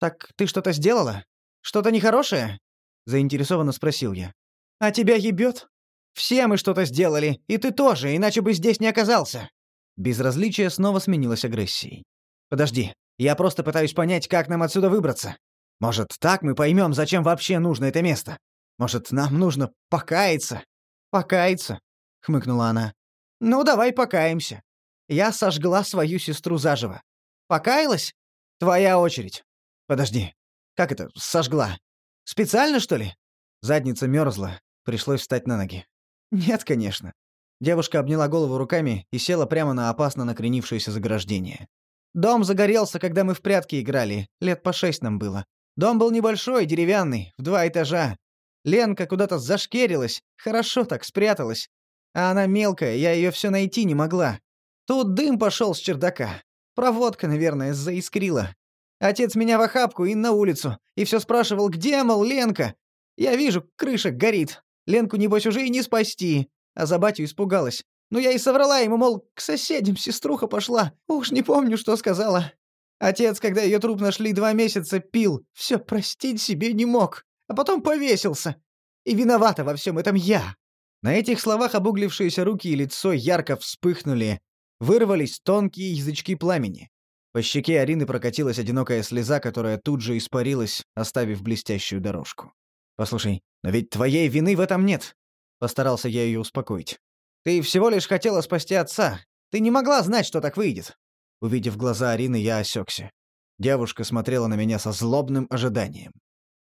Так ты что-то сделала? Что-то нехорошее? заинтересованно спросил я. А тебя ебет? Все мы что-то сделали, и ты тоже, иначе бы здесь не оказался. Безразличие снова сменилось агрессией. Подожди, я просто пытаюсь понять, как нам отсюда выбраться. Может, так мы поймем, зачем вообще нужно это место? Может, нам нужно покаяться? Покаяться, хмыкнула она. Ну, давай покаемся. Я сожгла свою сестру заживо. Покаялась? Твоя очередь. Подожди. Как это, сожгла? Специально, что ли? Задница мерзла, пришлось встать на ноги. Нет, конечно. Девушка обняла голову руками и села прямо на опасно накренившееся заграждение. Дом загорелся, когда мы в прятки играли, лет по шесть нам было. Дом был небольшой, деревянный, в два этажа. Ленка куда-то зашкерилась, хорошо так спряталась. А она мелкая, я ее все найти не могла. Тут дым пошел с чердака. Проводка, наверное, заискрила. Отец меня в охапку и на улицу. И все спрашивал, где, мол, Ленка? Я вижу, крыша горит. Ленку, небось, уже и не спасти. А за батю испугалась. Ну, я и соврала ему, мол, к соседям сеструха пошла. Уж не помню, что сказала. Отец, когда ее труп нашли, два месяца пил. Все простить себе не мог. А потом повесился. И виновата во всем этом я. На этих словах обуглившиеся руки и лицо ярко вспыхнули. Вырвались тонкие язычки пламени. По щеке Арины прокатилась одинокая слеза, которая тут же испарилась, оставив блестящую дорожку. «Послушай, но ведь твоей вины в этом нет!» Постарался я ее успокоить. «Ты всего лишь хотела спасти отца. Ты не могла знать, что так выйдет. Увидев глаза Арины, я осекся. Девушка смотрела на меня со злобным ожиданием.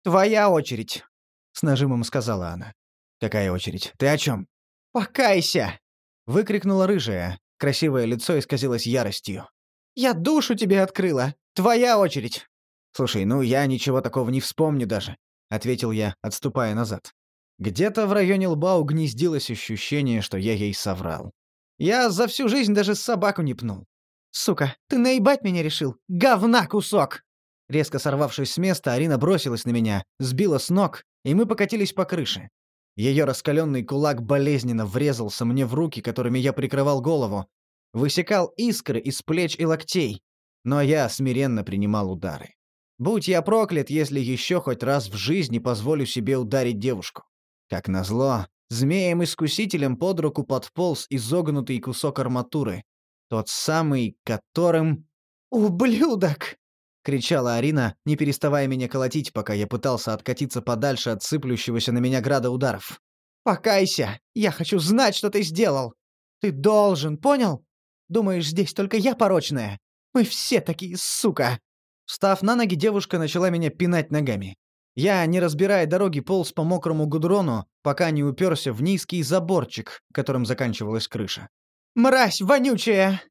«Твоя очередь», — с нажимом сказала она. «Какая очередь? Ты о чем? «Покайся!» — выкрикнула рыжая. Красивое лицо исказилось яростью. «Я душу тебе открыла! Твоя очередь!» «Слушай, ну я ничего такого не вспомню даже», — ответил я, отступая назад. Где-то в районе лба угнездилось ощущение, что я ей соврал. Я за всю жизнь даже собаку не пнул. «Сука, ты наебать меня решил? Говна кусок!» Резко сорвавшись с места, Арина бросилась на меня, сбила с ног, и мы покатились по крыше. Ее раскаленный кулак болезненно врезался мне в руки, которыми я прикрывал голову, высекал искры из плеч и локтей, но я смиренно принимал удары. Будь я проклят, если еще хоть раз в жизни позволю себе ударить девушку. Как назло, змеем-искусителем под руку подполз изогнутый кусок арматуры, тот самый, которым... «Ублюдок!» — кричала Арина, не переставая меня колотить, пока я пытался откатиться подальше от сыплющегося на меня града ударов. «Покайся! Я хочу знать, что ты сделал! Ты должен, понял? Думаешь, здесь только я порочная? Мы все такие, сука!» Встав на ноги, девушка начала меня пинать ногами. Я, не разбирая дороги, полз по мокрому гудрону, пока не уперся в низкий заборчик, которым заканчивалась крыша. «Мразь вонючая!»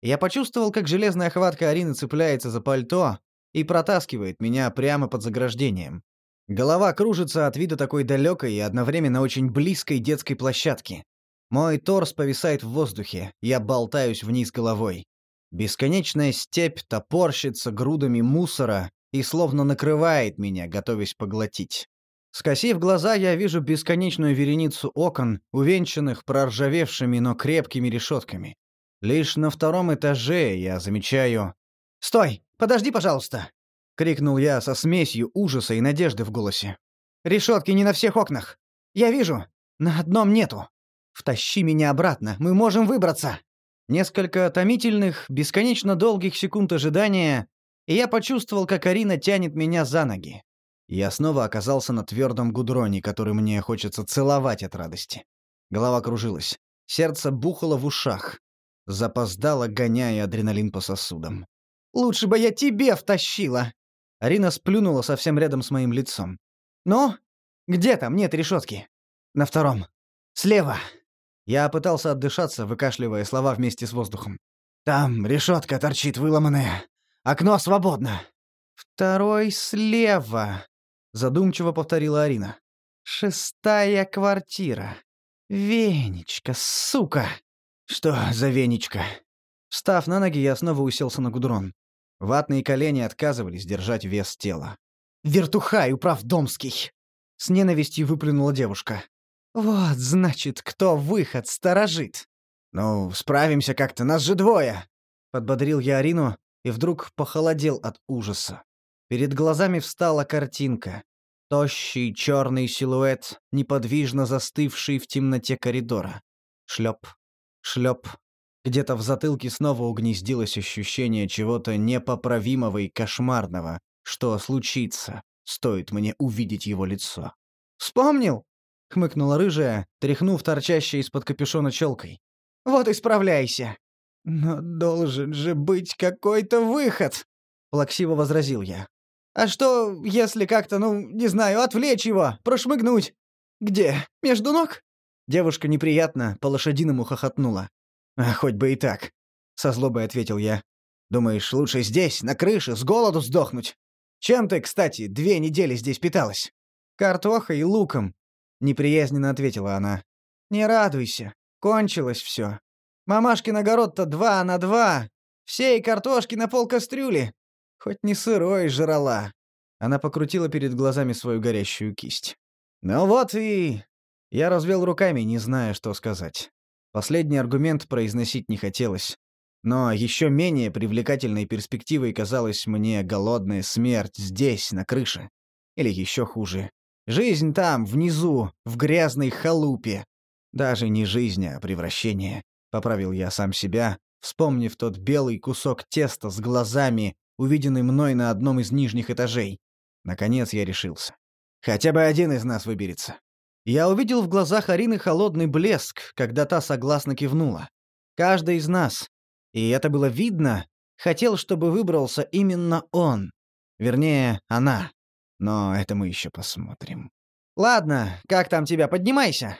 Я почувствовал, как железная хватка Арины цепляется за пальто и протаскивает меня прямо под заграждением. Голова кружится от вида такой далекой и одновременно очень близкой детской площадки. Мой торс повисает в воздухе, я болтаюсь вниз головой. Бесконечная степь топорщится грудами мусора и словно накрывает меня, готовясь поглотить. Скосив глаза, я вижу бесконечную вереницу окон, увенчанных проржавевшими, но крепкими решетками. Лишь на втором этаже я замечаю... «Стой! Подожди, пожалуйста!» — крикнул я со смесью ужаса и надежды в голосе. «Решетки не на всех окнах! Я вижу! На одном нету! Втащи меня обратно, мы можем выбраться!» Несколько томительных, бесконечно долгих секунд ожидания, и я почувствовал, как Арина тянет меня за ноги. Я снова оказался на твердом гудроне, который мне хочется целовать от радости. Голова кружилась. Сердце бухало в ушах. Запоздало, гоняя адреналин по сосудам. «Лучше бы я тебе втащила!» Арина сплюнула совсем рядом с моим лицом. «Ну? Где там нет решетки?» «На втором. Слева!» Я пытался отдышаться, выкашливая слова вместе с воздухом. «Там решетка торчит выломанная. Окно свободно!» «Второй слева!» Задумчиво повторила Арина. Шестая квартира. Венечка, сука. Что за Венечка? Встав на ноги, я снова уселся на гудрон. Ватные колени отказывались держать вес тела. «Вертухай, управдомский!» С ненавистью выплюнула девушка. «Вот, значит, кто выход сторожит!» «Ну, справимся как-то, нас же двое!» Подбодрил я Арину и вдруг похолодел от ужаса. Перед глазами встала картинка. Тощий черный силуэт, неподвижно застывший в темноте коридора. Шлеп, шлеп. Где-то в затылке снова угнездилось ощущение чего-то непоправимого и кошмарного, что случится, стоит мне увидеть его лицо. «Вспомнил?» — хмыкнула рыжая, тряхнув торчащей из-под капюшона челкой. «Вот и справляйся!» «Но должен же быть какой-то выход!» — плаксиво возразил я. А что, если как-то, ну, не знаю, отвлечь его, прошмыгнуть? Где? Между ног? Девушка неприятно по-лошадиному хохотнула. А хоть бы и так, со злобой ответил я. Думаешь, лучше здесь, на крыше, с голоду сдохнуть? Чем ты, кстати, две недели здесь питалась?» «Картохой и луком», — неприязненно ответила она. «Не радуйся. Кончилось все. Мамашкин огород-то два на два. Всей картошки на пол кастрюли. Хоть не сырой жрала». Она покрутила перед глазами свою горящую кисть. «Ну вот и...» Я развел руками, не зная, что сказать. Последний аргумент произносить не хотелось. Но еще менее привлекательной перспективой казалась мне голодная смерть здесь, на крыше. Или еще хуже. Жизнь там, внизу, в грязной халупе. Даже не жизнь, а превращение. Поправил я сам себя, вспомнив тот белый кусок теста с глазами, увиденный мной на одном из нижних этажей. Наконец я решился. Хотя бы один из нас выберется. Я увидел в глазах Арины холодный блеск, когда та согласно кивнула. Каждый из нас, и это было видно, хотел, чтобы выбрался именно он. Вернее, она. Но это мы еще посмотрим. «Ладно, как там тебя, поднимайся!»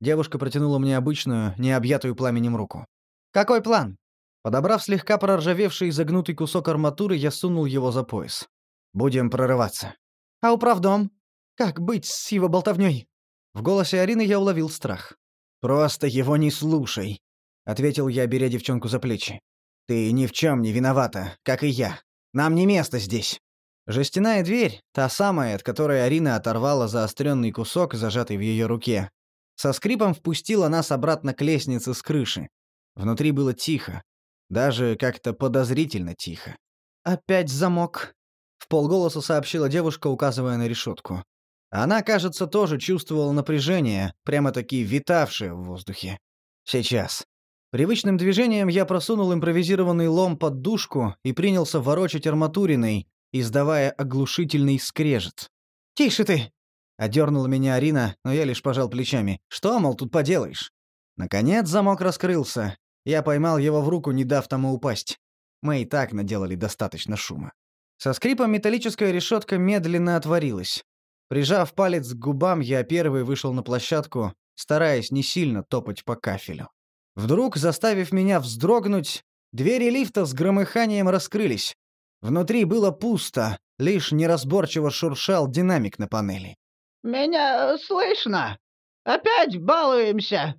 Девушка протянула мне обычную, необъятую пламенем руку. «Какой план?» Подобрав слегка проржавевший и загнутый кусок арматуры, я сунул его за пояс. «Будем прорываться». «А управдом? Как быть с его болтовней?» В голосе Арины я уловил страх. «Просто его не слушай. — ответил я, беря девчонку за плечи. «Ты ни в чем не виновата, как и я. Нам не место здесь». Жестяная дверь, та самая, от которой Арина оторвала заостренный кусок, зажатый в ее руке, со скрипом впустила нас обратно к лестнице с крыши. Внутри было тихо. Даже как-то подозрительно тихо. «Опять замок», — в полголоса сообщила девушка, указывая на решетку. Она, кажется, тоже чувствовала напряжение, прямо-таки витавшее в воздухе. «Сейчас». Привычным движением я просунул импровизированный лом под душку и принялся ворочать арматуриной, издавая оглушительный скрежет. «Тише ты!» — одернула меня Арина, но я лишь пожал плечами. «Что, мол, тут поделаешь?» Наконец замок раскрылся. Я поймал его в руку, не дав тому упасть. Мы и так наделали достаточно шума. Со скрипом металлическая решетка медленно отворилась. Прижав палец к губам, я первый вышел на площадку, стараясь не сильно топать по кафелю. Вдруг, заставив меня вздрогнуть, двери лифта с громыханием раскрылись. Внутри было пусто, лишь неразборчиво шуршал динамик на панели. «Меня слышно? Опять балуемся!»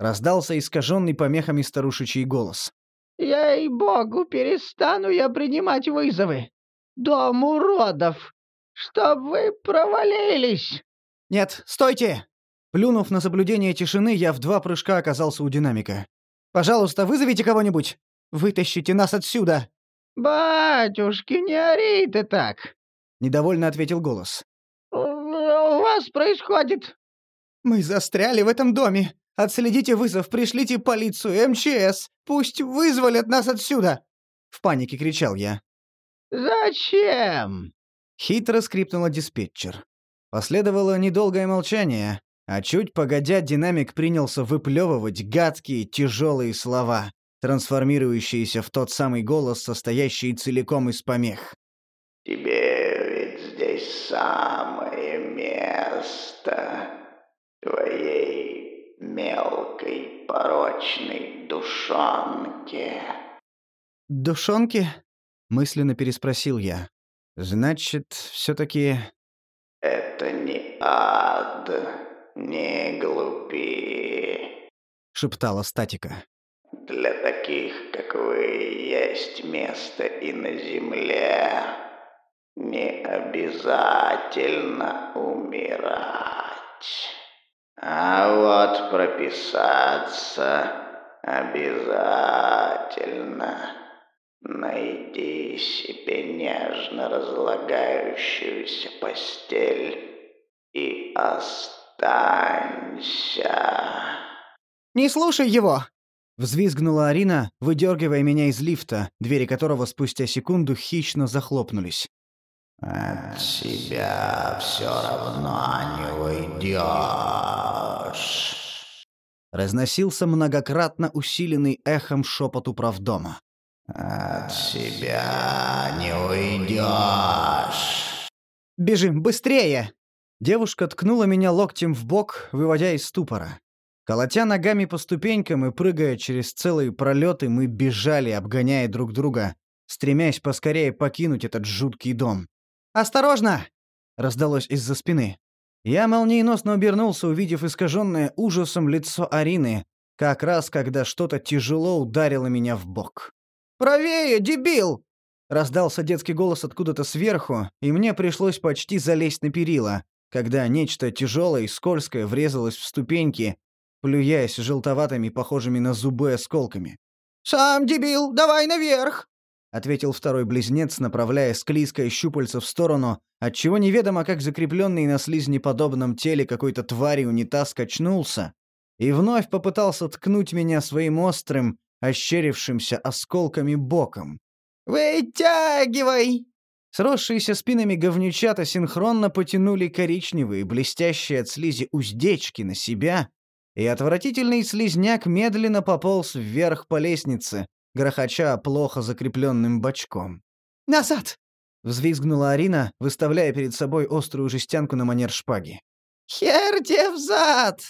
Раздался искаженный помехами старушечий голос. «Ей-богу, перестану я принимать вызовы! Дом уродов! Чтоб вы провалились!» «Нет, стойте!» Плюнув на соблюдение тишины, я в два прыжка оказался у динамика. «Пожалуйста, вызовите кого-нибудь! Вытащите нас отсюда!» «Батюшки, не ори ты так!» — недовольно ответил голос. «У вас происходит?» «Мы застряли в этом доме. Отследите вызов, пришлите полицию, МЧС. Пусть вызволят нас отсюда!» В панике кричал я. «Зачем?» Хитро скрипнула диспетчер. Последовало недолгое молчание, а чуть погодя, динамик принялся выплевывать гадкие, тяжелые слова, трансформирующиеся в тот самый голос, состоящий целиком из помех. «Тебе ведь здесь самое место твоей мелкой порочной душонке». «Душонки?» — мысленно переспросил я. «Значит, все-таки...» «Это не ад». «Не глупи», — шептала статика. «Для таких, как вы, есть место и на земле. Не обязательно умирать. А вот прописаться обязательно». Найди себе нежно разлагающуюся постель и «Останься!» «Не слушай его!» — взвизгнула Арина, выдергивая меня из лифта, двери которого спустя секунду хищно захлопнулись. «От себя все равно не уйдешь!» Разносился многократно усиленный эхом шепот управдома. «От себя не уйдешь!» «Бежим, быстрее!» Девушка ткнула меня локтем в бок, выводя из ступора. Колотя ногами по ступенькам и прыгая через целые пролеты, мы бежали, обгоняя друг друга, стремясь поскорее покинуть этот жуткий дом. «Осторожно!» — раздалось из-за спины. Я молниеносно обернулся, увидев искаженное ужасом лицо Арины, как раз когда что-то тяжело ударило меня в бок. «Правее, дебил!» Раздался детский голос откуда-то сверху, и мне пришлось почти залезть на перила, когда нечто тяжелое и скользкое врезалось в ступеньки, плюясь желтоватыми, похожими на зубы осколками. «Сам дебил, давай наверх!» — ответил второй близнец, направляя склизкое щупальце в сторону, отчего неведомо как закрепленный на слизнеподобном теле какой-то твари унитаз качнулся и вновь попытался ткнуть меня своим острым, ощерившимся осколками боком. «Вытягивай!» Сросшиеся спинами говнючата синхронно потянули коричневые, блестящие от слизи уздечки на себя, и отвратительный слизняк медленно пополз вверх по лестнице, грохоча плохо закрепленным бочком. «Назад!» — взвизгнула Арина, выставляя перед собой острую жестянку на манер шпаги. «Хер тебе взад!»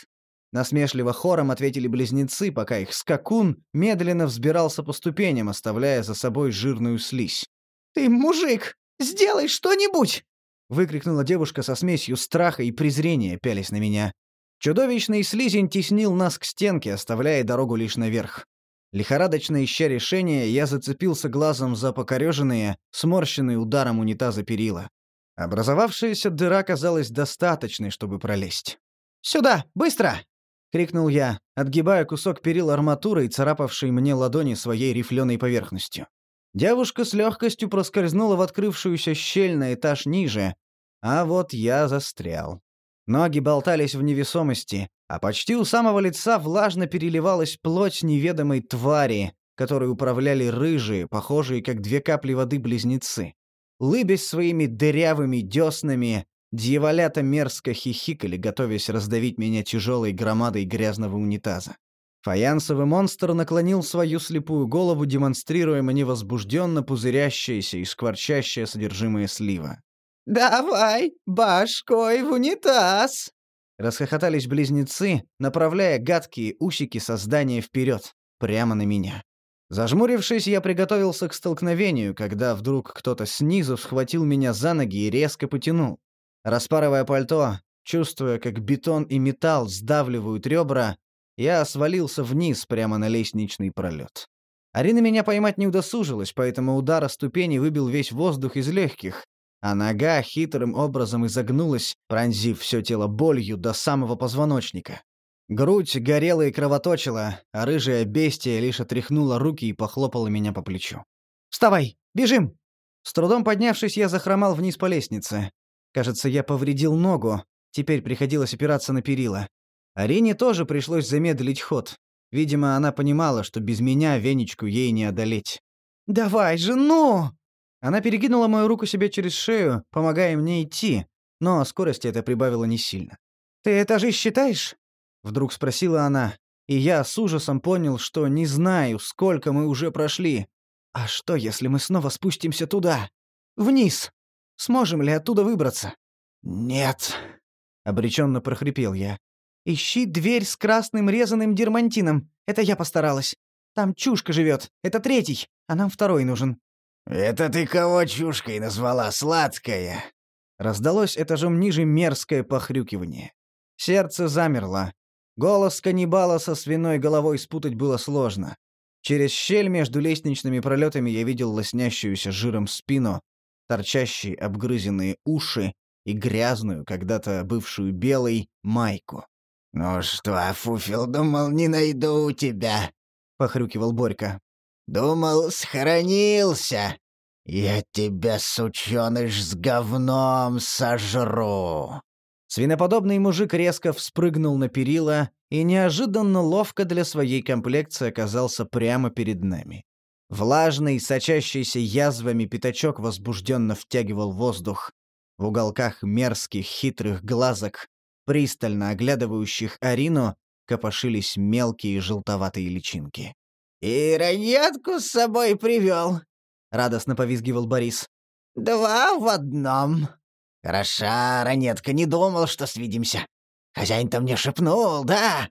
Насмешливо хором ответили близнецы, пока их скакун медленно взбирался по ступеням, оставляя за собой жирную слизь. «Ты мужик! Сделай что-нибудь!» — выкрикнула девушка со смесью страха и презрения, пялись на меня. Чудовищный слизень теснил нас к стенке, оставляя дорогу лишь наверх. Лихорадочно ища решение, я зацепился глазом за покореженные, сморщенные ударом унитаза перила. Образовавшаяся дыра казалась достаточной, чтобы пролезть. «Сюда! Быстро!» — крикнул я, отгибая кусок перил арматуры и царапавшей мне ладони своей рифленой поверхностью. Девушка с легкостью проскользнула в открывшуюся щель на этаж ниже, а вот я застрял. Ноги болтались в невесомости, а почти у самого лица влажно переливалась плоть неведомой твари, которой управляли рыжие, похожие как две капли воды близнецы. Лыбясь своими дырявыми деснами, дьяволята мерзко хихикали, готовясь раздавить меня тяжелой громадой грязного унитаза. Фаянсовый монстр наклонил свою слепую голову, демонстрируя мне возбужденно пузырящееся и скворчащее содержимое слива. «Давай, башкой в унитаз!» Расхохотались близнецы, направляя гадкие усики создания вперед, прямо на меня. Зажмурившись, я приготовился к столкновению, когда вдруг кто-то снизу схватил меня за ноги и резко потянул. Распарывая пальто, чувствуя, как бетон и металл сдавливают ребра, я свалился вниз прямо на лестничный пролет. Арина меня поймать не удосужилась, поэтому удар о ступени выбил весь воздух из легких, а нога хитрым образом изогнулась, пронзив все тело болью до самого позвоночника. Грудь горела и кровоточила, а рыжая бестия лишь отряхнула руки и похлопала меня по плечу. «Вставай! Бежим!» С трудом поднявшись, я захромал вниз по лестнице. Кажется, я повредил ногу, теперь приходилось опираться на перила. Арине тоже пришлось замедлить ход. Видимо, она понимала, что без меня Венечку ей не одолеть. «Давай же, ну!» Она перекинула мою руку себе через шею, помогая мне идти, но скорости это прибавило не сильно. «Ты этажи считаешь?» — вдруг спросила она, и я с ужасом понял, что не знаю, сколько мы уже прошли. «А что, если мы снова спустимся туда? Вниз? Сможем ли оттуда выбраться?» «Нет», — обреченно прохрипел я. «Ищи дверь с красным резаным дермантином. Это я постаралась. Там чушка живет. Это третий, а нам второй нужен». «Это ты кого чушкой назвала, сладкая?» Раздалось этажом ниже мерзкое похрюкивание. Сердце замерло. Голос каннибала со свиной головой спутать было сложно. Через щель между лестничными пролетами я видел лоснящуюся жиром спину, торчащие обгрызенные уши и грязную, когда-то бывшую белой, майку. «Ну что, Фуфел, думал, не найду тебя», — похрюкивал Борька. Думал, схоронился. Я тебя, сучёныш, с говном сожру. Свиноподобный мужик резко вспрыгнул на перила и неожиданно ловко для своей комплекции оказался прямо перед нами. Влажный, сочащийся язвами пятачок возбужденно втягивал воздух. В уголках мерзких хитрых глазок, пристально оглядывающих Арину, копошились мелкие желтоватые личинки. «И ранетку с собой привел», — радостно повизгивал Борис. «Два в одном». «Хороша, ранетка, не думал, что свидимся. Хозяин-то мне шепнул, да?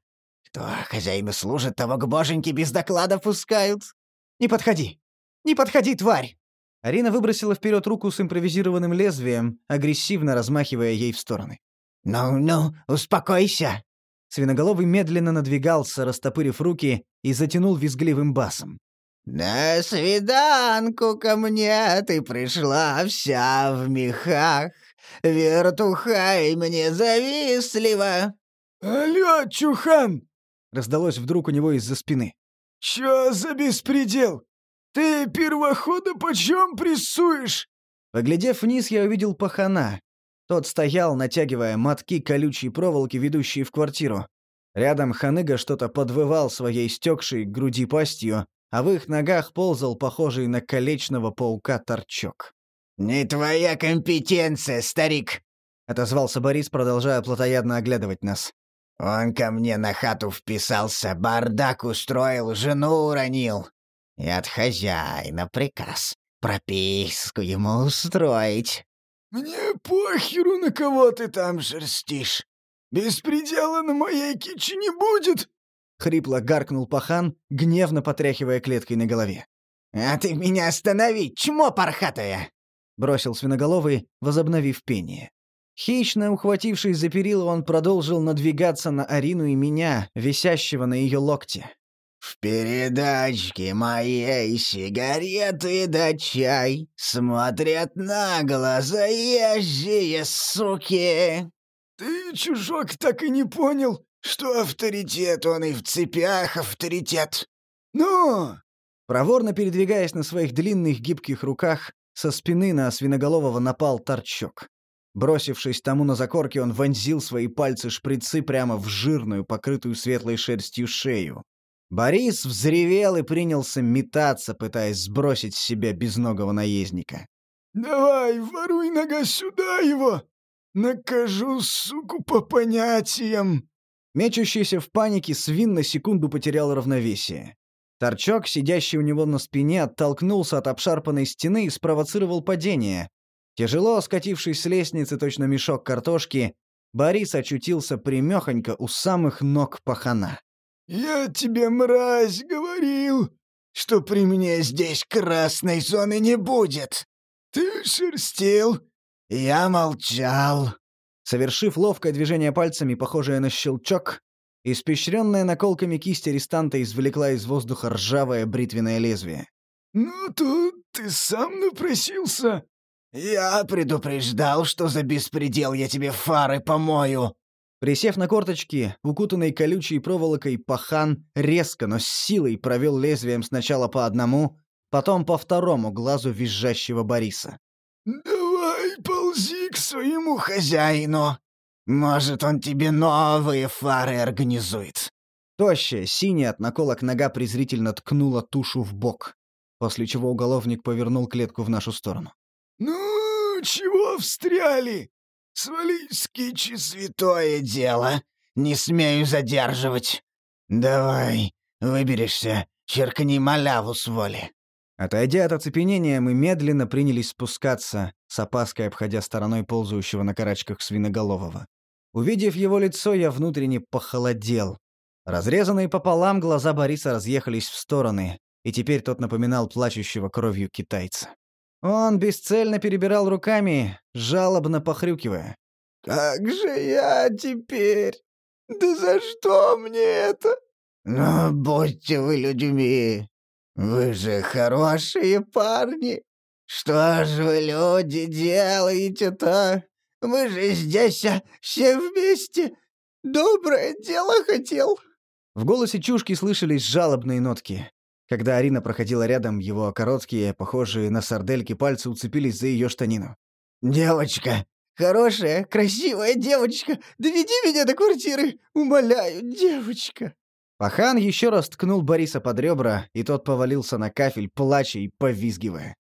Кто хозяину служит, того к боженьке без доклада пускают». «Не подходи! Не подходи, тварь!» Арина выбросила вперед руку с импровизированным лезвием, агрессивно размахивая ей в стороны. «Ну-ну, успокойся!» Свиноголовый медленно надвигался, растопырив руки, и затянул визгливым басом. «На свиданку ко мне ты пришла вся в мехах, вертухай мне завистливо». «Алло, Чухан!» — раздалось вдруг у него из-за спины. «Чё за беспредел? Ты первохода почем прессуешь?» Поглядев вниз, я увидел пахана. Тот стоял, натягивая мотки колючей проволоки, ведущие в квартиру. Рядом ханыга что-то подвывал своей стекшей груди пастью, а в их ногах ползал похожий на колечного паука торчок. «Не твоя компетенция, старик!» — отозвался Борис, продолжая плотоядно оглядывать нас. «Он ко мне на хату вписался, бардак устроил, жену уронил. И от хозяина приказ прописку ему устроить». «Мне похеру, на кого ты там шерстишь. Беспредела на моей кичи не будет!» Хрипло гаркнул пахан, гневно потряхивая клеткой на голове. «А ты меня останови, чмо пархатая!» Бросил свиноголовый, возобновив пение. Хищно ухватившись за перила, он продолжил надвигаться на Арину и меня, висящего на ее локте. «В передачке моей сигареты да чай смотрят нагло заезжие суки!» «Ты, чужок, так и не понял, что авторитет он и в цепях авторитет. Ну!» Проворно передвигаясь на своих длинных гибких руках, со спины на свиноголового напал торчок. Бросившись тому на закорке, он вонзил свои пальцы-шприцы прямо в жирную, покрытую светлой шерстью шею. Борис взревел и принялся метаться, пытаясь сбросить с себя безногого наездника. «Давай, воруй нога сюда его! Накажу, суку, по понятиям!» Мечущийся в панике свин на секунду потерял равновесие. Торчок, сидящий у него на спине, оттолкнулся от обшарпанной стены и спровоцировал падение. Тяжело скатившись с лестницы, точно мешок картошки, Борис очутился примехонько у самых ног пахана. «Я тебе, мразь, говорил, что при мне здесь красной зоны не будет. Ты шерстил, я молчал». Совершив ловкое движение пальцами, похожее на щелчок, испещренная наколками кисть арестанта извлекла из воздуха ржавое бритвенное лезвие. «Ну, тут ты сам напросился». «Я предупреждал, что за беспредел я тебе фары помою». Присев на корточки, укутанный колючей проволокой пахан резко, но с силой провел лезвием сначала по одному, потом по второму глазу визжащего Бориса. «Давай ползи к своему хозяину. Может, он тебе новые фары организует». Тощая, синяя от наколок нога презрительно ткнула тушу в бок, после чего уголовник повернул клетку в нашу сторону. «Ну, чего встряли? Свались, кичи, святое дело. Не смею задерживать. Давай, выберешься, черкни маляву с воли». Отойдя от оцепенения, мы медленно принялись спускаться, с опаской обходя стороной ползающего на карачках свиноголового. Увидев его лицо, я внутренне похолодел. Разрезанные пополам глаза Бориса разъехались в стороны, и теперь тот напоминал плачущего кровью китайца. Он бесцельно перебирал руками, жалобно похрюкивая. «Как же я теперь? Да за что мне это?» «Ну, будьте вы людьми. Вы же хорошие парни. Что ж вы, люди, делаете-то? Вы же здесь а, все вместе. Доброе дело хотел». В голосе чушки слышались жалобные нотки. Когда Арина проходила рядом, его короткие, похожие на сардельки пальцы уцепились за ее штанину. «Девочка, хорошая, красивая девочка, доведи меня до квартиры, умоляю, девочка!» Пахан еще раз ткнул Бориса под ребра, и тот повалился на кафель, плача и повизгивая.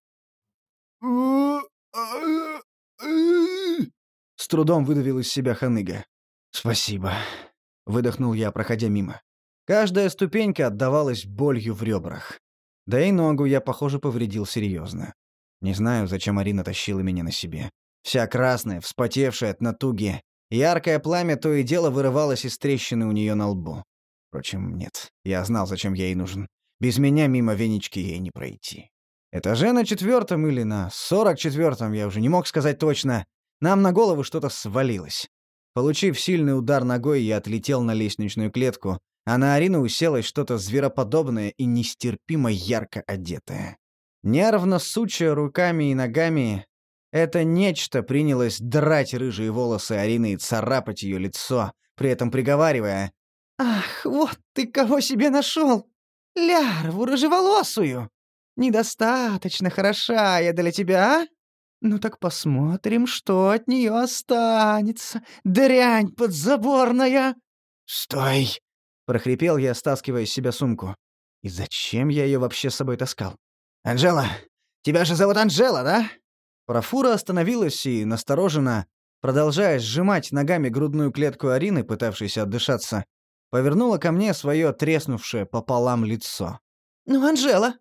С трудом выдавил из себя ханыга. «Спасибо», — выдохнул я, проходя мимо. Каждая ступенька отдавалась болью в ребрах. Да и ногу я, похоже, повредил серьезно. Не знаю, зачем Арина тащила меня на себе. Вся красная, вспотевшая от натуги. Яркое пламя то и дело вырывалось из трещины у нее на лбу. Впрочем, нет. Я знал, зачем я ей нужен. Без меня мимо венички ей не пройти. Этаже на четвертом или на сорок четвертом, я уже не мог сказать точно, нам на голову что-то свалилось. Получив сильный удар ногой, я отлетел на лестничную клетку, а на Арину уселось что-то звероподобное и нестерпимо ярко одетое. Нервно сучая руками и ногами, это нечто принялось драть рыжие волосы Арины и царапать ее лицо, при этом приговаривая «Ах, вот ты кого себе нашел! Лярву рыжеволосую! Недостаточно хороша я для тебя, а? Ну так посмотрим, что от нее останется, дрянь подзаборная!» «Стой!» — прохрипел я, стаскивая с себя сумку. «И зачем я ее вообще с собой таскал?» «Анжела! Тебя же зовут Анжела, да?» Профура остановилась и, настороженно, продолжая сжимать ногами грудную клетку Арины, пытавшейся отдышаться, повернула ко мне свое треснувшее пополам лицо. «Ну, Анжела,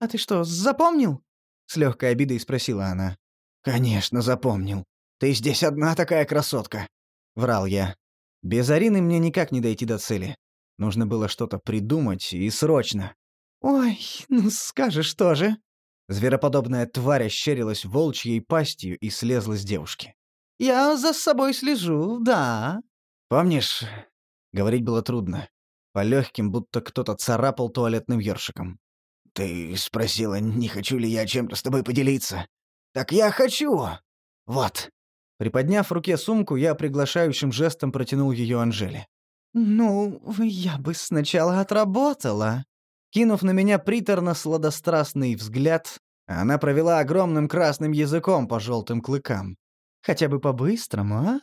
а ты что, запомнил?» — с легкой обидой спросила она. «Конечно, запомнил. Ты здесь одна такая красотка!» — врал я. Без Арины мне никак не дойти до цели. Нужно было что-то придумать, и срочно. «Ой, ну скажешь тоже!» Звероподобная тварь ощерилась волчьей пастью и слезла с девушки. «Я за собой слежу, да». «Помнишь...» Говорить было трудно. По легким, будто кто-то царапал туалетным ёршиком. «Ты спросила, не хочу ли я чем-то с тобой поделиться?» «Так я хочу! Вот!» Приподняв в руке сумку, я приглашающим жестом протянул ее Анжеле. «Ну, я бы сначала отработала». Кинув на меня приторно-сладострастный взгляд, она провела огромным красным языком по желтым клыкам. «Хотя бы по-быстрому, а?»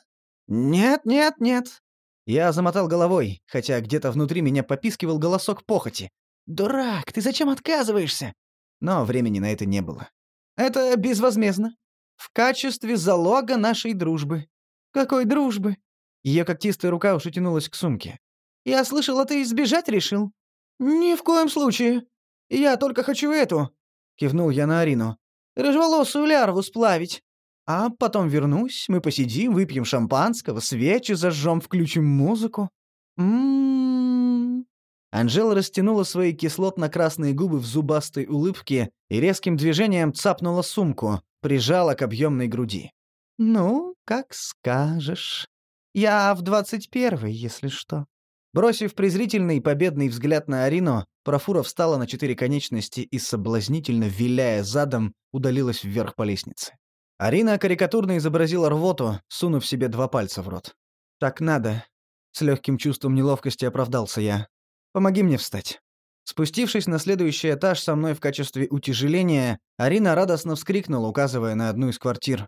«Нет, нет, нет». Я замотал головой, хотя где-то внутри меня попискивал голосок похоти. «Дурак, ты зачем отказываешься?» Но времени на это не было. «Это безвозмездно. В качестве залога нашей дружбы». «Какой дружбы?» Ее когтистая рука уж утянулась к сумке. «Я слышала, ты избежать решил?» «Ни в коем случае. Я только хочу эту», — кивнул я на Арину. «Рыжеволосую лярву сплавить. А потом вернусь, мы посидим, выпьем шампанского, свечи зажжем, включим музыку. Ммм...» Анжела растянула свои кислотно-красные губы в зубастой улыбке и резким движением цапнула сумку, прижала к объемной груди. «Ну, как скажешь. Я в двадцать первый, если что». Бросив презрительный победный взгляд на Арину, Профура встала на четыре конечности и, соблазнительно виляя задом, удалилась вверх по лестнице. Арина карикатурно изобразила рвоту, сунув себе два пальца в рот. «Так надо». С легким чувством неловкости оправдался я. «Помоги мне встать». Спустившись на следующий этаж со мной в качестве утяжеления, Арина радостно вскрикнула, указывая на одну из квартир.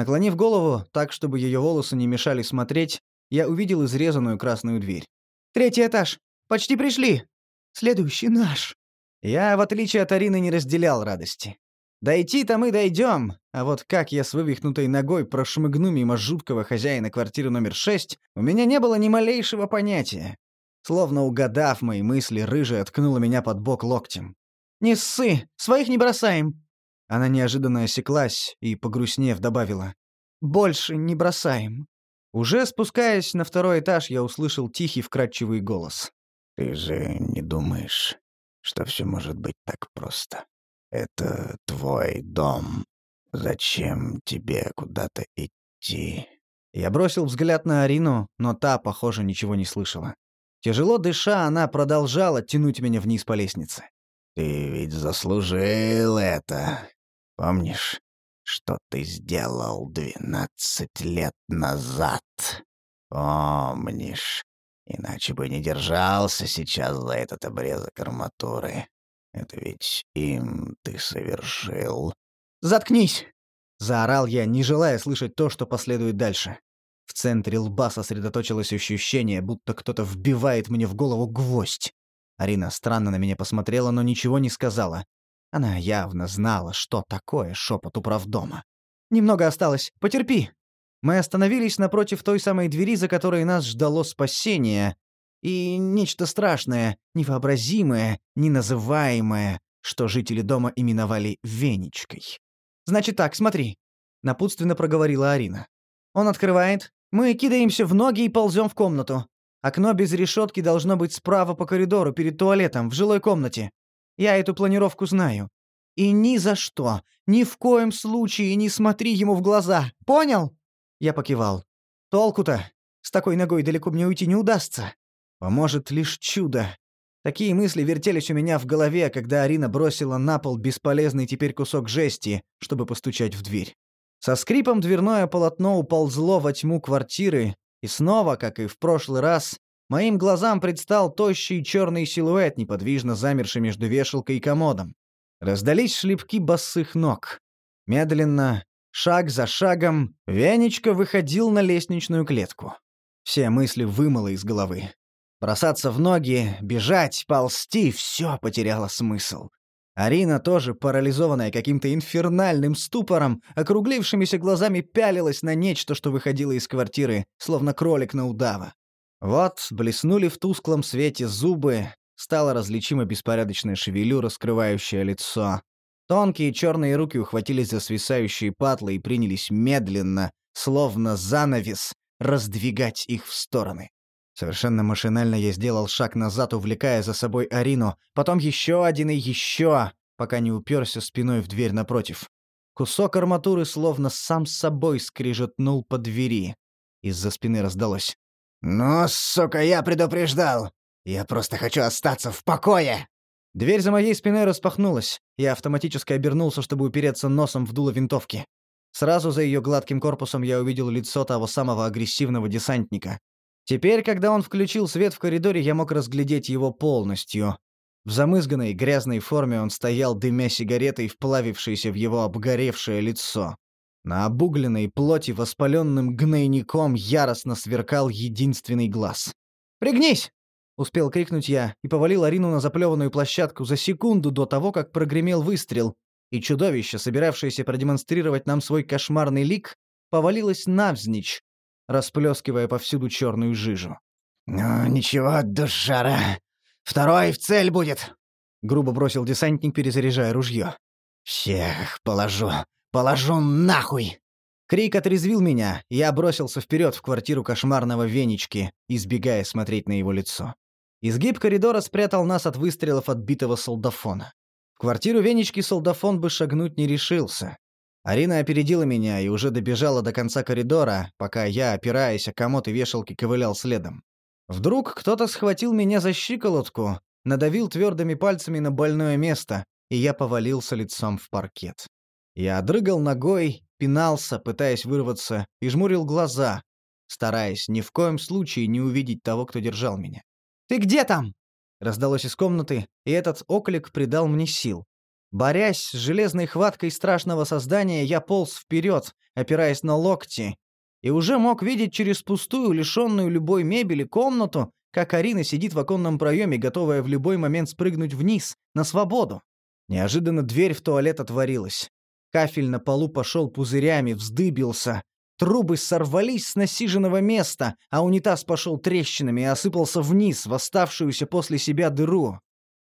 Наклонив голову, так, чтобы ее волосы не мешали смотреть, я увидел изрезанную красную дверь. Третий этаж. Почти пришли. Следующий наш». Я, в отличие от Арины, не разделял радости. Дойти-то мы дойдем, а вот как я с вывихнутой ногой прошмыгну мимо жуткого хозяина квартиры номер шесть, у меня не было ни малейшего понятия. Словно угадав мои мысли, рыжая ткнула меня под бок локтем. «Не ссы! Своих не бросаем!» Она неожиданно осеклась и, погрустнев, добавила. «Больше не бросаем!» Уже спускаясь на второй этаж, я услышал тихий вкрадчивый голос. «Ты же не думаешь, что все может быть так просто? Это твой дом. Зачем тебе куда-то идти?» Я бросил взгляд на Арину, но та, похоже, ничего не слышала. Тяжело дыша, она продолжала тянуть меня вниз по лестнице. «Ты ведь заслужил это. Помнишь, что ты сделал двенадцать лет назад. Помнишь? Иначе бы не держался сейчас за этот обрезок арматуры. Это ведь им ты совершил. «Заткнись!» — заорал я, не желая слышать то, что последует дальше. В центре лба сосредоточилось ощущение, будто кто-то вбивает мне в голову гвоздь. Арина странно на меня посмотрела, но ничего не сказала. Она явно знала, что такое шепот управдома. «Немного осталось. Потерпи!» Мы остановились напротив той самой двери, за которой нас ждало спасение, и нечто страшное, невообразимое, неназываемое, что жители дома именовали «Венечкой». «Значит так, смотри», — напутственно проговорила Арина. «Он открывает, мы кидаемся в ноги и ползем в комнату. Окно без решетки должно быть справа по коридору, перед туалетом, в жилой комнате. Я эту планировку знаю. И ни за что, ни в коем случае не смотри ему в глаза. Понял?» Я покивал. «Толку-то? С такой ногой далеко мне уйти не удастся. Поможет лишь чудо. Такие мысли вертелись у меня в голове, когда Арина бросила на пол бесполезный теперь кусок жести, чтобы постучать в дверь. Со скрипом дверное полотно уползло во тьму квартиры, и снова, как и в прошлый раз, моим глазам предстал тощий черный силуэт, неподвижно замерший между вешалкой и комодом. Раздались шлепки босых ног. Медленно, шаг за шагом, Венечка выходил на лестничную клетку. Все мысли вымыло из головы. Бросаться в ноги, бежать, ползти — все потеряло смысл. Арина, тоже парализованная каким-то инфернальным ступором, округлившимися глазами пялилась на нечто, что выходило из квартиры, словно кролик на удава. Вот блеснули в тусклом свете зубы, стала различима беспорядочная шевелюра, скрывающая лицо. Тонкие черные руки ухватились за свисающие патлы и принялись медленно, словно занавес, раздвигать их в стороны. Совершенно машинально я сделал шаг назад, увлекая за собой Арину, потом еще один и еще, пока не уперся спиной в дверь напротив. Кусок арматуры словно сам собой скрижетнул по двери. Из-за спины раздалось. «Ну, сука, я предупреждал! Я просто хочу остаться в покое!» Дверь за моей спиной распахнулась. Я автоматически обернулся, чтобы упереться носом в дуло винтовки. Сразу за ее гладким корпусом я увидел лицо того самого агрессивного десантника. Теперь, когда он включил свет в коридоре, я мог разглядеть его полностью. В замызганной грязной форме он стоял, дымя сигаретой, вплавившейся в его обгоревшее лицо. На обугленной плоти воспаленным гнойником яростно сверкал единственный глаз. «Пригнись!» — успел крикнуть я и повалил Арину на заплеванную площадку за секунду до того, как прогремел выстрел, и чудовище, собиравшееся продемонстрировать нам свой кошмарный лик, повалилось навзничь, расплескивая повсюду черную жижу. «Ну, ничего, душара. Второй в цель будет!» — грубо бросил десантник, перезаряжая ружье. «Всех положу, положу нахуй!» Крик отрезвил меня, и я бросился вперед в квартиру кошмарного Венечки, избегая смотреть на его лицо. Изгиб коридора спрятал нас от выстрелов отбитого солдафона. В квартиру Венечки солдафон бы шагнуть не решился. Арина опередила меня и уже добежала до конца коридора, пока я, опираясь о комод и вешалки, ковылял следом. Вдруг кто-то схватил меня за щиколотку, надавил твердыми пальцами на больное место, и я повалился лицом в паркет. Я дрыгал ногой, пинался, пытаясь вырваться, и жмурил глаза, стараясь ни в коем случае не увидеть того, кто держал меня. «Ты где там?» Раздалось из комнаты, и этот оклик придал мне сил. Борясь с железной хваткой страшного создания, я полз вперед, опираясь на локти, и уже мог видеть через пустую, лишенную любой мебели комнату, как Арина сидит в оконном проеме, готовая в любой момент спрыгнуть вниз, на свободу. Неожиданно дверь в туалет отворилась. Кафель на полу пошел пузырями, вздыбился. Трубы сорвались с насиженного места, а унитаз пошел трещинами и осыпался вниз в оставшуюся после себя дыру.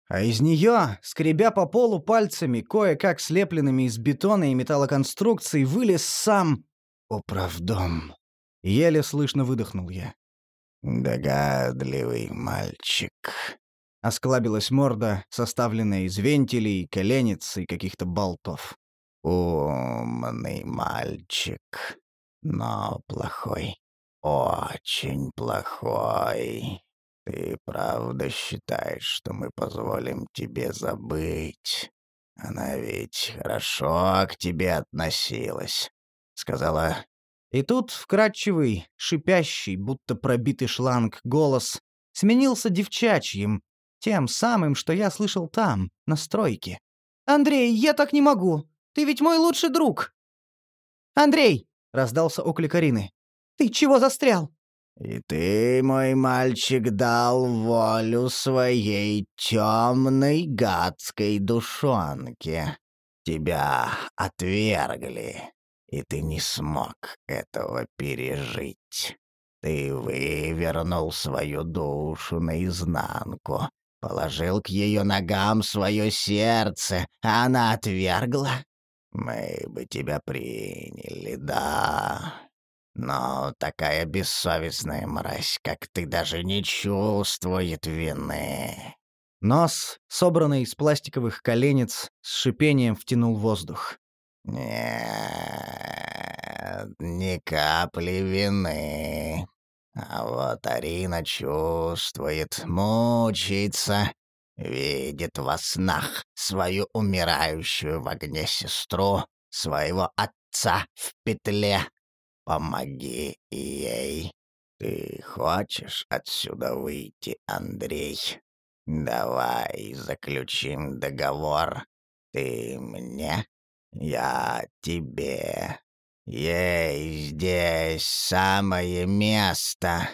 А из нее, скребя по полу пальцами, кое-как слепленными из бетона и металлоконструкций, вылез сам управдом. Еле слышно выдохнул я. «Догадливый мальчик», — осклабилась морда, составленная из вентилей, коленец и каких-то болтов. «Умный мальчик, но плохой, очень плохой». Ты правда считаешь, что мы позволим тебе забыть? Она ведь хорошо к тебе относилась. Сказала... И тут вкрадчивый, шипящий, будто пробитый шланг голос сменился девчачьим, тем самым, что я слышал там, на стройке. «Андрей, я так не могу! Ты ведь мой лучший друг!» «Андрей!» — раздался оклик Карины. «Ты чего застрял?» И ты, мой мальчик, дал волю своей темной гадской душонке. Тебя отвергли, и ты не смог этого пережить. Ты вывернул свою душу наизнанку, положил к ее ногам свое сердце, а она отвергла. Мы бы тебя приняли, да, но такая бессовестная мразь, как ты, даже не чувствует вины. Нос, собранный из пластиковых коленец, с шипением втянул воздух. «Нет, ни капли вины. А вот Арина чувствует, мучается, видит во снах свою умирающую в огне сестру, своего отца в петле. Помоги ей. Ты хочешь отсюда выйти, Андрей? Давай заключим договор. Ты мне, я тебе. Ей здесь самое место.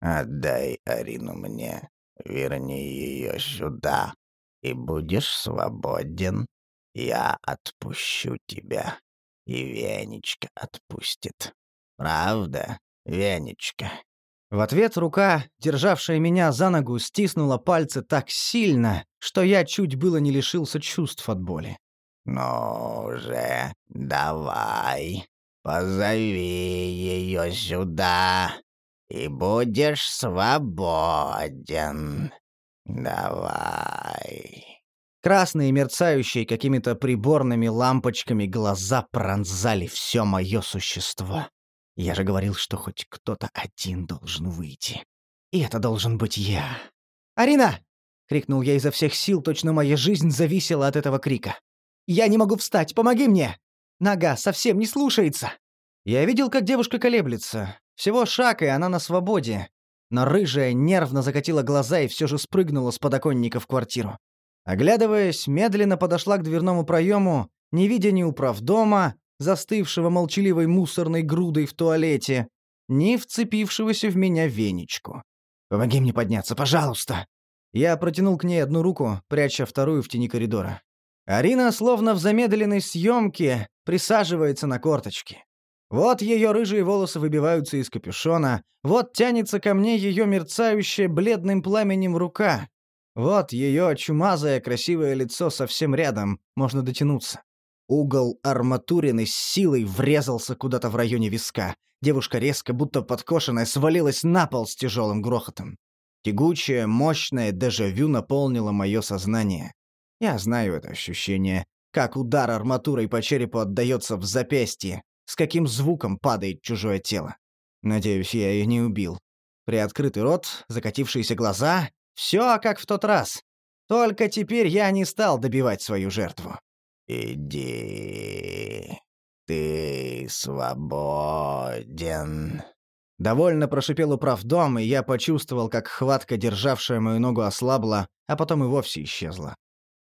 Отдай Арину мне, верни ее сюда, и будешь свободен. Я отпущу тебя, и Венечка отпустит. Правда, Венечка?» В ответ рука, державшая меня за ногу, стиснула пальцы так сильно, что я чуть было не лишился чувств от боли. «Ну же, давай, позови ее сюда, и будешь свободен. Давай». Красные, мерцающие какими-то приборными лампочками глаза пронзали все мое существо. Я же говорил, что хоть кто-то один должен выйти. И это должен быть я. «Арина!» — крикнул я изо всех сил, точно моя жизнь зависела от этого крика. «Я не могу встать, помоги мне! Нога совсем не слушается!» Я видел, как девушка колеблется. Всего шаг, и она на свободе. Но рыжая нервно закатила глаза и все же спрыгнула с подоконника в квартиру. Оглядываясь, медленно подошла к дверному проему, не видя ни управдома, застывшего молчаливой мусорной грудой в туалете, ни вцепившегося в меня венечку. «Помоги мне подняться, пожалуйста!» Я протянул к ней одну руку, пряча вторую в тени коридора. Арина, словно в замедленной съемке, присаживается на корточки. Вот ее рыжие волосы выбиваются из капюшона, вот тянется ко мне ее мерцающая бледным пламенем рука. Вот ее чумазое красивое лицо совсем рядом, можно дотянуться. Угол арматурины с силой врезался куда-то в районе виска. Девушка резко, будто подкошенная, свалилась на пол с тяжелым грохотом. Тягучее, мощное дежавю наполнило мое сознание. Я знаю это ощущение, как удар арматурой по черепу отдается в запястье, с каким звуком падает чужое тело. Надеюсь, я ее не убил. Приоткрытый рот, закатившиеся глаза — все как в тот раз. Только теперь я не стал добивать свою жертву. «Иди, ты свободен». Довольно прошипел управдом, и я почувствовал, как хватка, державшая мою ногу, ослабла, а потом и вовсе исчезла.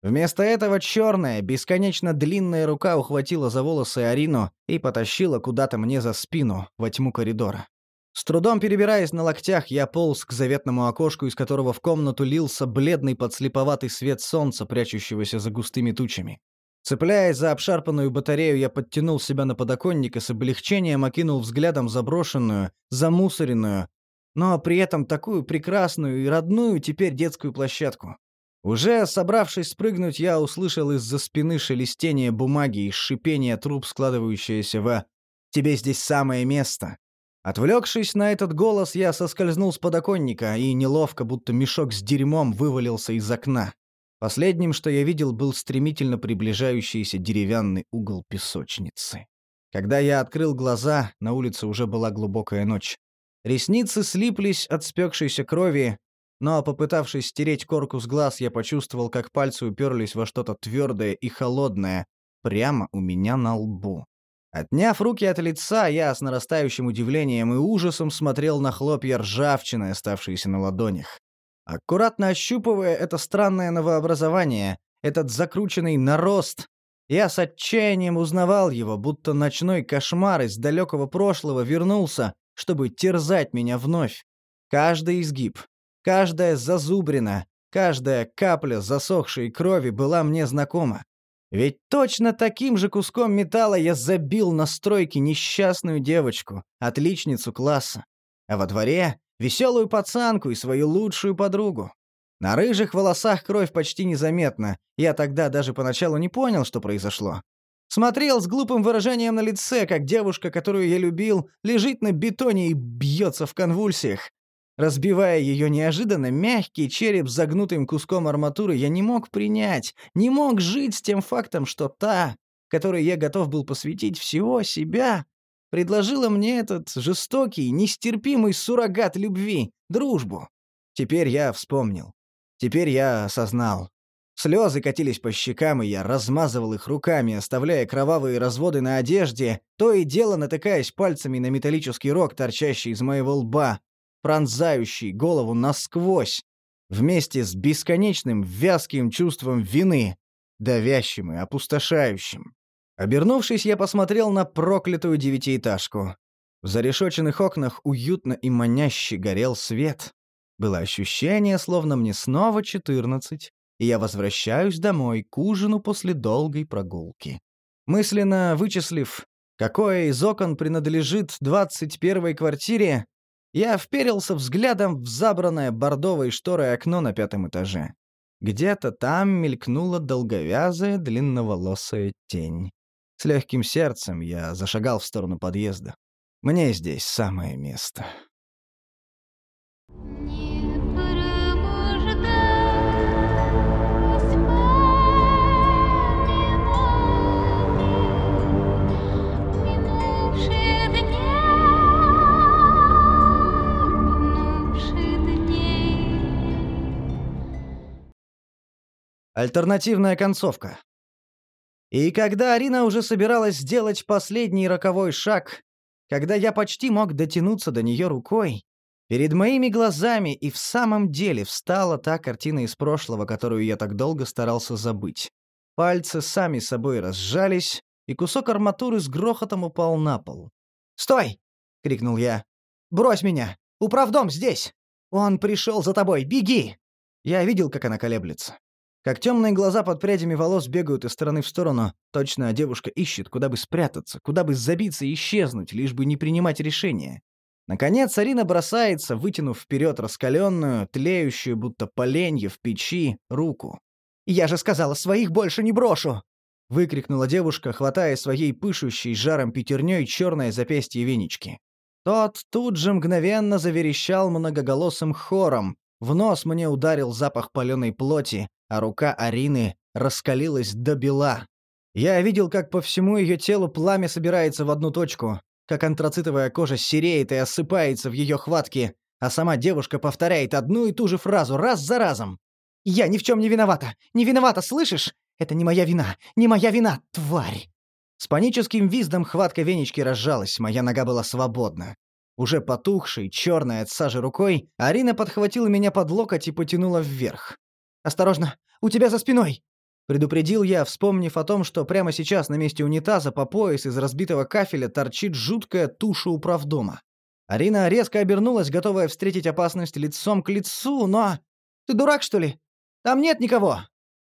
Вместо этого черная, бесконечно длинная рука ухватила за волосы Арину и потащила куда-то мне за спину, во тьму коридора. С трудом перебираясь на локтях, я полз к заветному окошку, из которого в комнату лился бледный подслеповатый свет солнца, прячущегося за густыми тучами. Цепляясь за обшарпанную батарею, я подтянул себя на подоконник и с облегчением окинул взглядом заброшенную, замусоренную, но при этом такую прекрасную и родную теперь детскую площадку. Уже собравшись спрыгнуть, я услышал из-за спины шелестение бумаги и шипение труб, складывающееся в «Тебе здесь самое место». Отвлекшись на этот голос, я соскользнул с подоконника и неловко, будто мешок с дерьмом, вывалился из окна. Последним, что я видел, был стремительно приближающийся деревянный угол песочницы. Когда я открыл глаза, на улице уже была глубокая ночь. Ресницы слиплись от спекшейся крови, но, попытавшись стереть корку с глаз, я почувствовал, как пальцы уперлись во что-то твердое и холодное, прямо у меня на лбу. Отняв руки от лица, я с нарастающим удивлением и ужасом смотрел на хлопья ржавчины, оставшиеся на ладонях. Аккуратно ощупывая это странное новообразование, этот закрученный нарост, я с отчаянием узнавал его, будто ночной кошмар из далекого прошлого вернулся, чтобы терзать меня вновь. Каждый изгиб, каждая зазубрина, каждая капля засохшей крови была мне знакома. Ведь точно таким же куском металла я забил на стройке несчастную девочку, отличницу класса. А во дворе веселую пацанку и свою лучшую подругу. На рыжих волосах кровь почти незаметна. Я тогда даже поначалу не понял, что произошло. Смотрел с глупым выражением на лице, как девушка, которую я любил, лежит на бетоне и бьется в конвульсиях. Разбивая ее неожиданно мягкий череп с загнутым куском арматуры, я не мог принять, не мог жить с тем фактом, что та, которой я готов был посвятить всего себя, предложила мне этот жестокий, нестерпимый суррогат любви, дружбу. Теперь я вспомнил. Теперь я осознал. Слезы катились по щекам, и я размазывал их руками, оставляя кровавые разводы на одежде, то и дело натыкаясь пальцами на металлический рог, торчащий из моего лба, пронзающий голову насквозь, вместе с бесконечным вязким чувством вины, давящим и опустошающим. Обернувшись, я посмотрел на проклятую девятиэтажку. В зарешоченных окнах уютно и маняще горел свет. Было ощущение, словно мне снова четырнадцать, и я возвращаюсь домой к ужину после долгой прогулки. Мысленно вычислив, какое из окон принадлежит двадцать первой квартире, я вперился взглядом в забранное бордовой шторой окно на пятом этаже. Где-то там мелькнула долговязая длинноволосая тень. С легким сердцем я зашагал в сторону подъезда. Мне здесь самое место. Альтернативная концовка. И когда Арина уже собиралась сделать последний роковой шаг, когда я почти мог дотянуться до нее рукой, перед моими глазами и в самом деле встала та картина из прошлого, которую я так долго старался забыть. Пальцы сами собой разжались, и кусок арматуры с грохотом упал на пол. «Стой!» — крикнул я. «Брось меня! Управдом здесь! Он пришел за тобой! Беги!» Я видел, как она колеблется. Как темные глаза под прядями волос бегают из стороны в сторону, точно девушка ищет, куда бы спрятаться, куда бы забиться и исчезнуть, лишь бы не принимать решения. Наконец Арина бросается, вытянув вперед раскаленную, тлеющую, будто поленье в печи, руку. «Я же сказала, своих больше не брошу!» — выкрикнула девушка, хватая своей пышущей жаром пятерней черное запястье Венечки. Тот тут же мгновенно заверещал многоголосым хором, в нос мне ударил запах паленой плоти, а рука Арины раскалилась до бела. Я видел, как по всему ее телу пламя собирается в одну точку, как антрацитовая кожа сереет и осыпается в ее хватке, а сама девушка повторяет одну и ту же фразу раз за разом. «Я ни в чем не виновата! Не виновата, слышишь? Это не моя вина! Не моя вина, тварь!» С паническим виздом хватка венечки разжалась, моя нога была свободна. Уже потухшей, черной от сажи рукой, Арина подхватила меня под локоть и потянула вверх. «Осторожно! У тебя за спиной!» Предупредил я, вспомнив о том, что прямо сейчас на месте унитаза по пояс из разбитого кафеля торчит жуткая туша управдома. Арина резко обернулась, готовая встретить опасность лицом к лицу, но... «Ты дурак, что ли? Там нет никого!»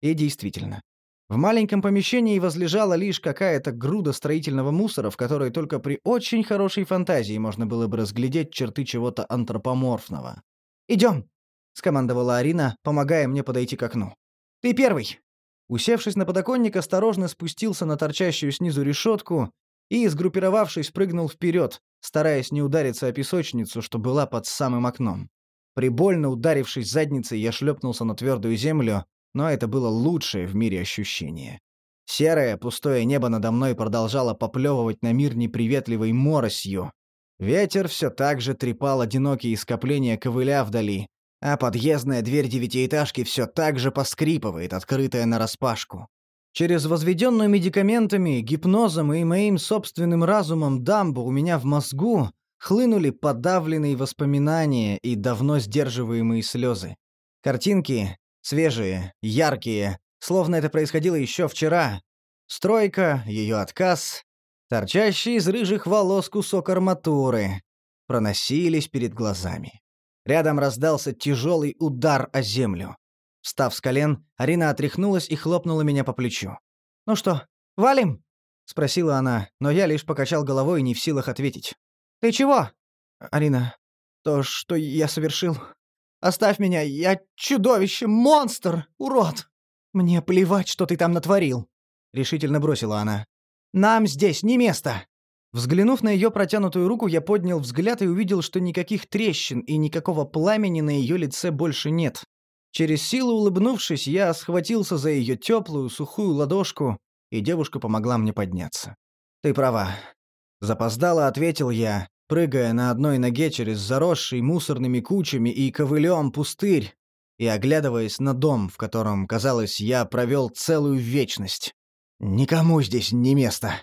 И действительно. В маленьком помещении возлежала лишь какая-то груда строительного мусора, в которой только при очень хорошей фантазии можно было бы разглядеть черты чего-то антропоморфного. «Идем!» — скомандовала Арина, помогая мне подойти к окну. «Ты первый!» Усевшись на подоконник, осторожно спустился на торчащую снизу решетку и, сгруппировавшись, прыгнул вперед, стараясь не удариться о песочницу, что была под самым окном. Прибольно ударившись задницей, я шлепнулся на твердую землю, но это было лучшее в мире ощущение. Серое, пустое небо надо мной продолжало поплевывать на мир неприветливой моросью. Ветер все так же трепал одинокие скопления ковыля вдали, а подъездная дверь девятиэтажки все так же поскрипывает, открытая нараспашку. Через возведенную медикаментами, гипнозом и моим собственным разумом дамбу у меня в мозгу хлынули подавленные воспоминания и давно сдерживаемые слезы. Картинки, свежие, яркие, словно это происходило еще вчера. Стройка, ее отказ, торчащий из рыжих волос кусок арматуры, проносились перед глазами. Рядом раздался тяжелый удар о землю. Встав с колен, Арина отряхнулась и хлопнула меня по плечу. «Ну что, валим?» — спросила она, но я лишь покачал головой, не в силах ответить. «Ты чего?» «Арина, то, что я совершил. Оставь меня, я чудовище, монстр, урод!» «Мне плевать, что ты там натворил», — решительно бросила она. «Нам здесь не место!» Взглянув на ее протянутую руку, я поднял взгляд и увидел, что никаких трещин и никакого пламени на ее лице больше нет. Через силу улыбнувшись, я схватился за ее теплую, сухую ладошку, и девушка помогла мне подняться. «Ты права». Запоздало ответил я, прыгая на одной ноге через заросший мусорными кучами и ковылем пустырь и оглядываясь на дом, в котором, казалось, я провел целую вечность. Никому здесь не место.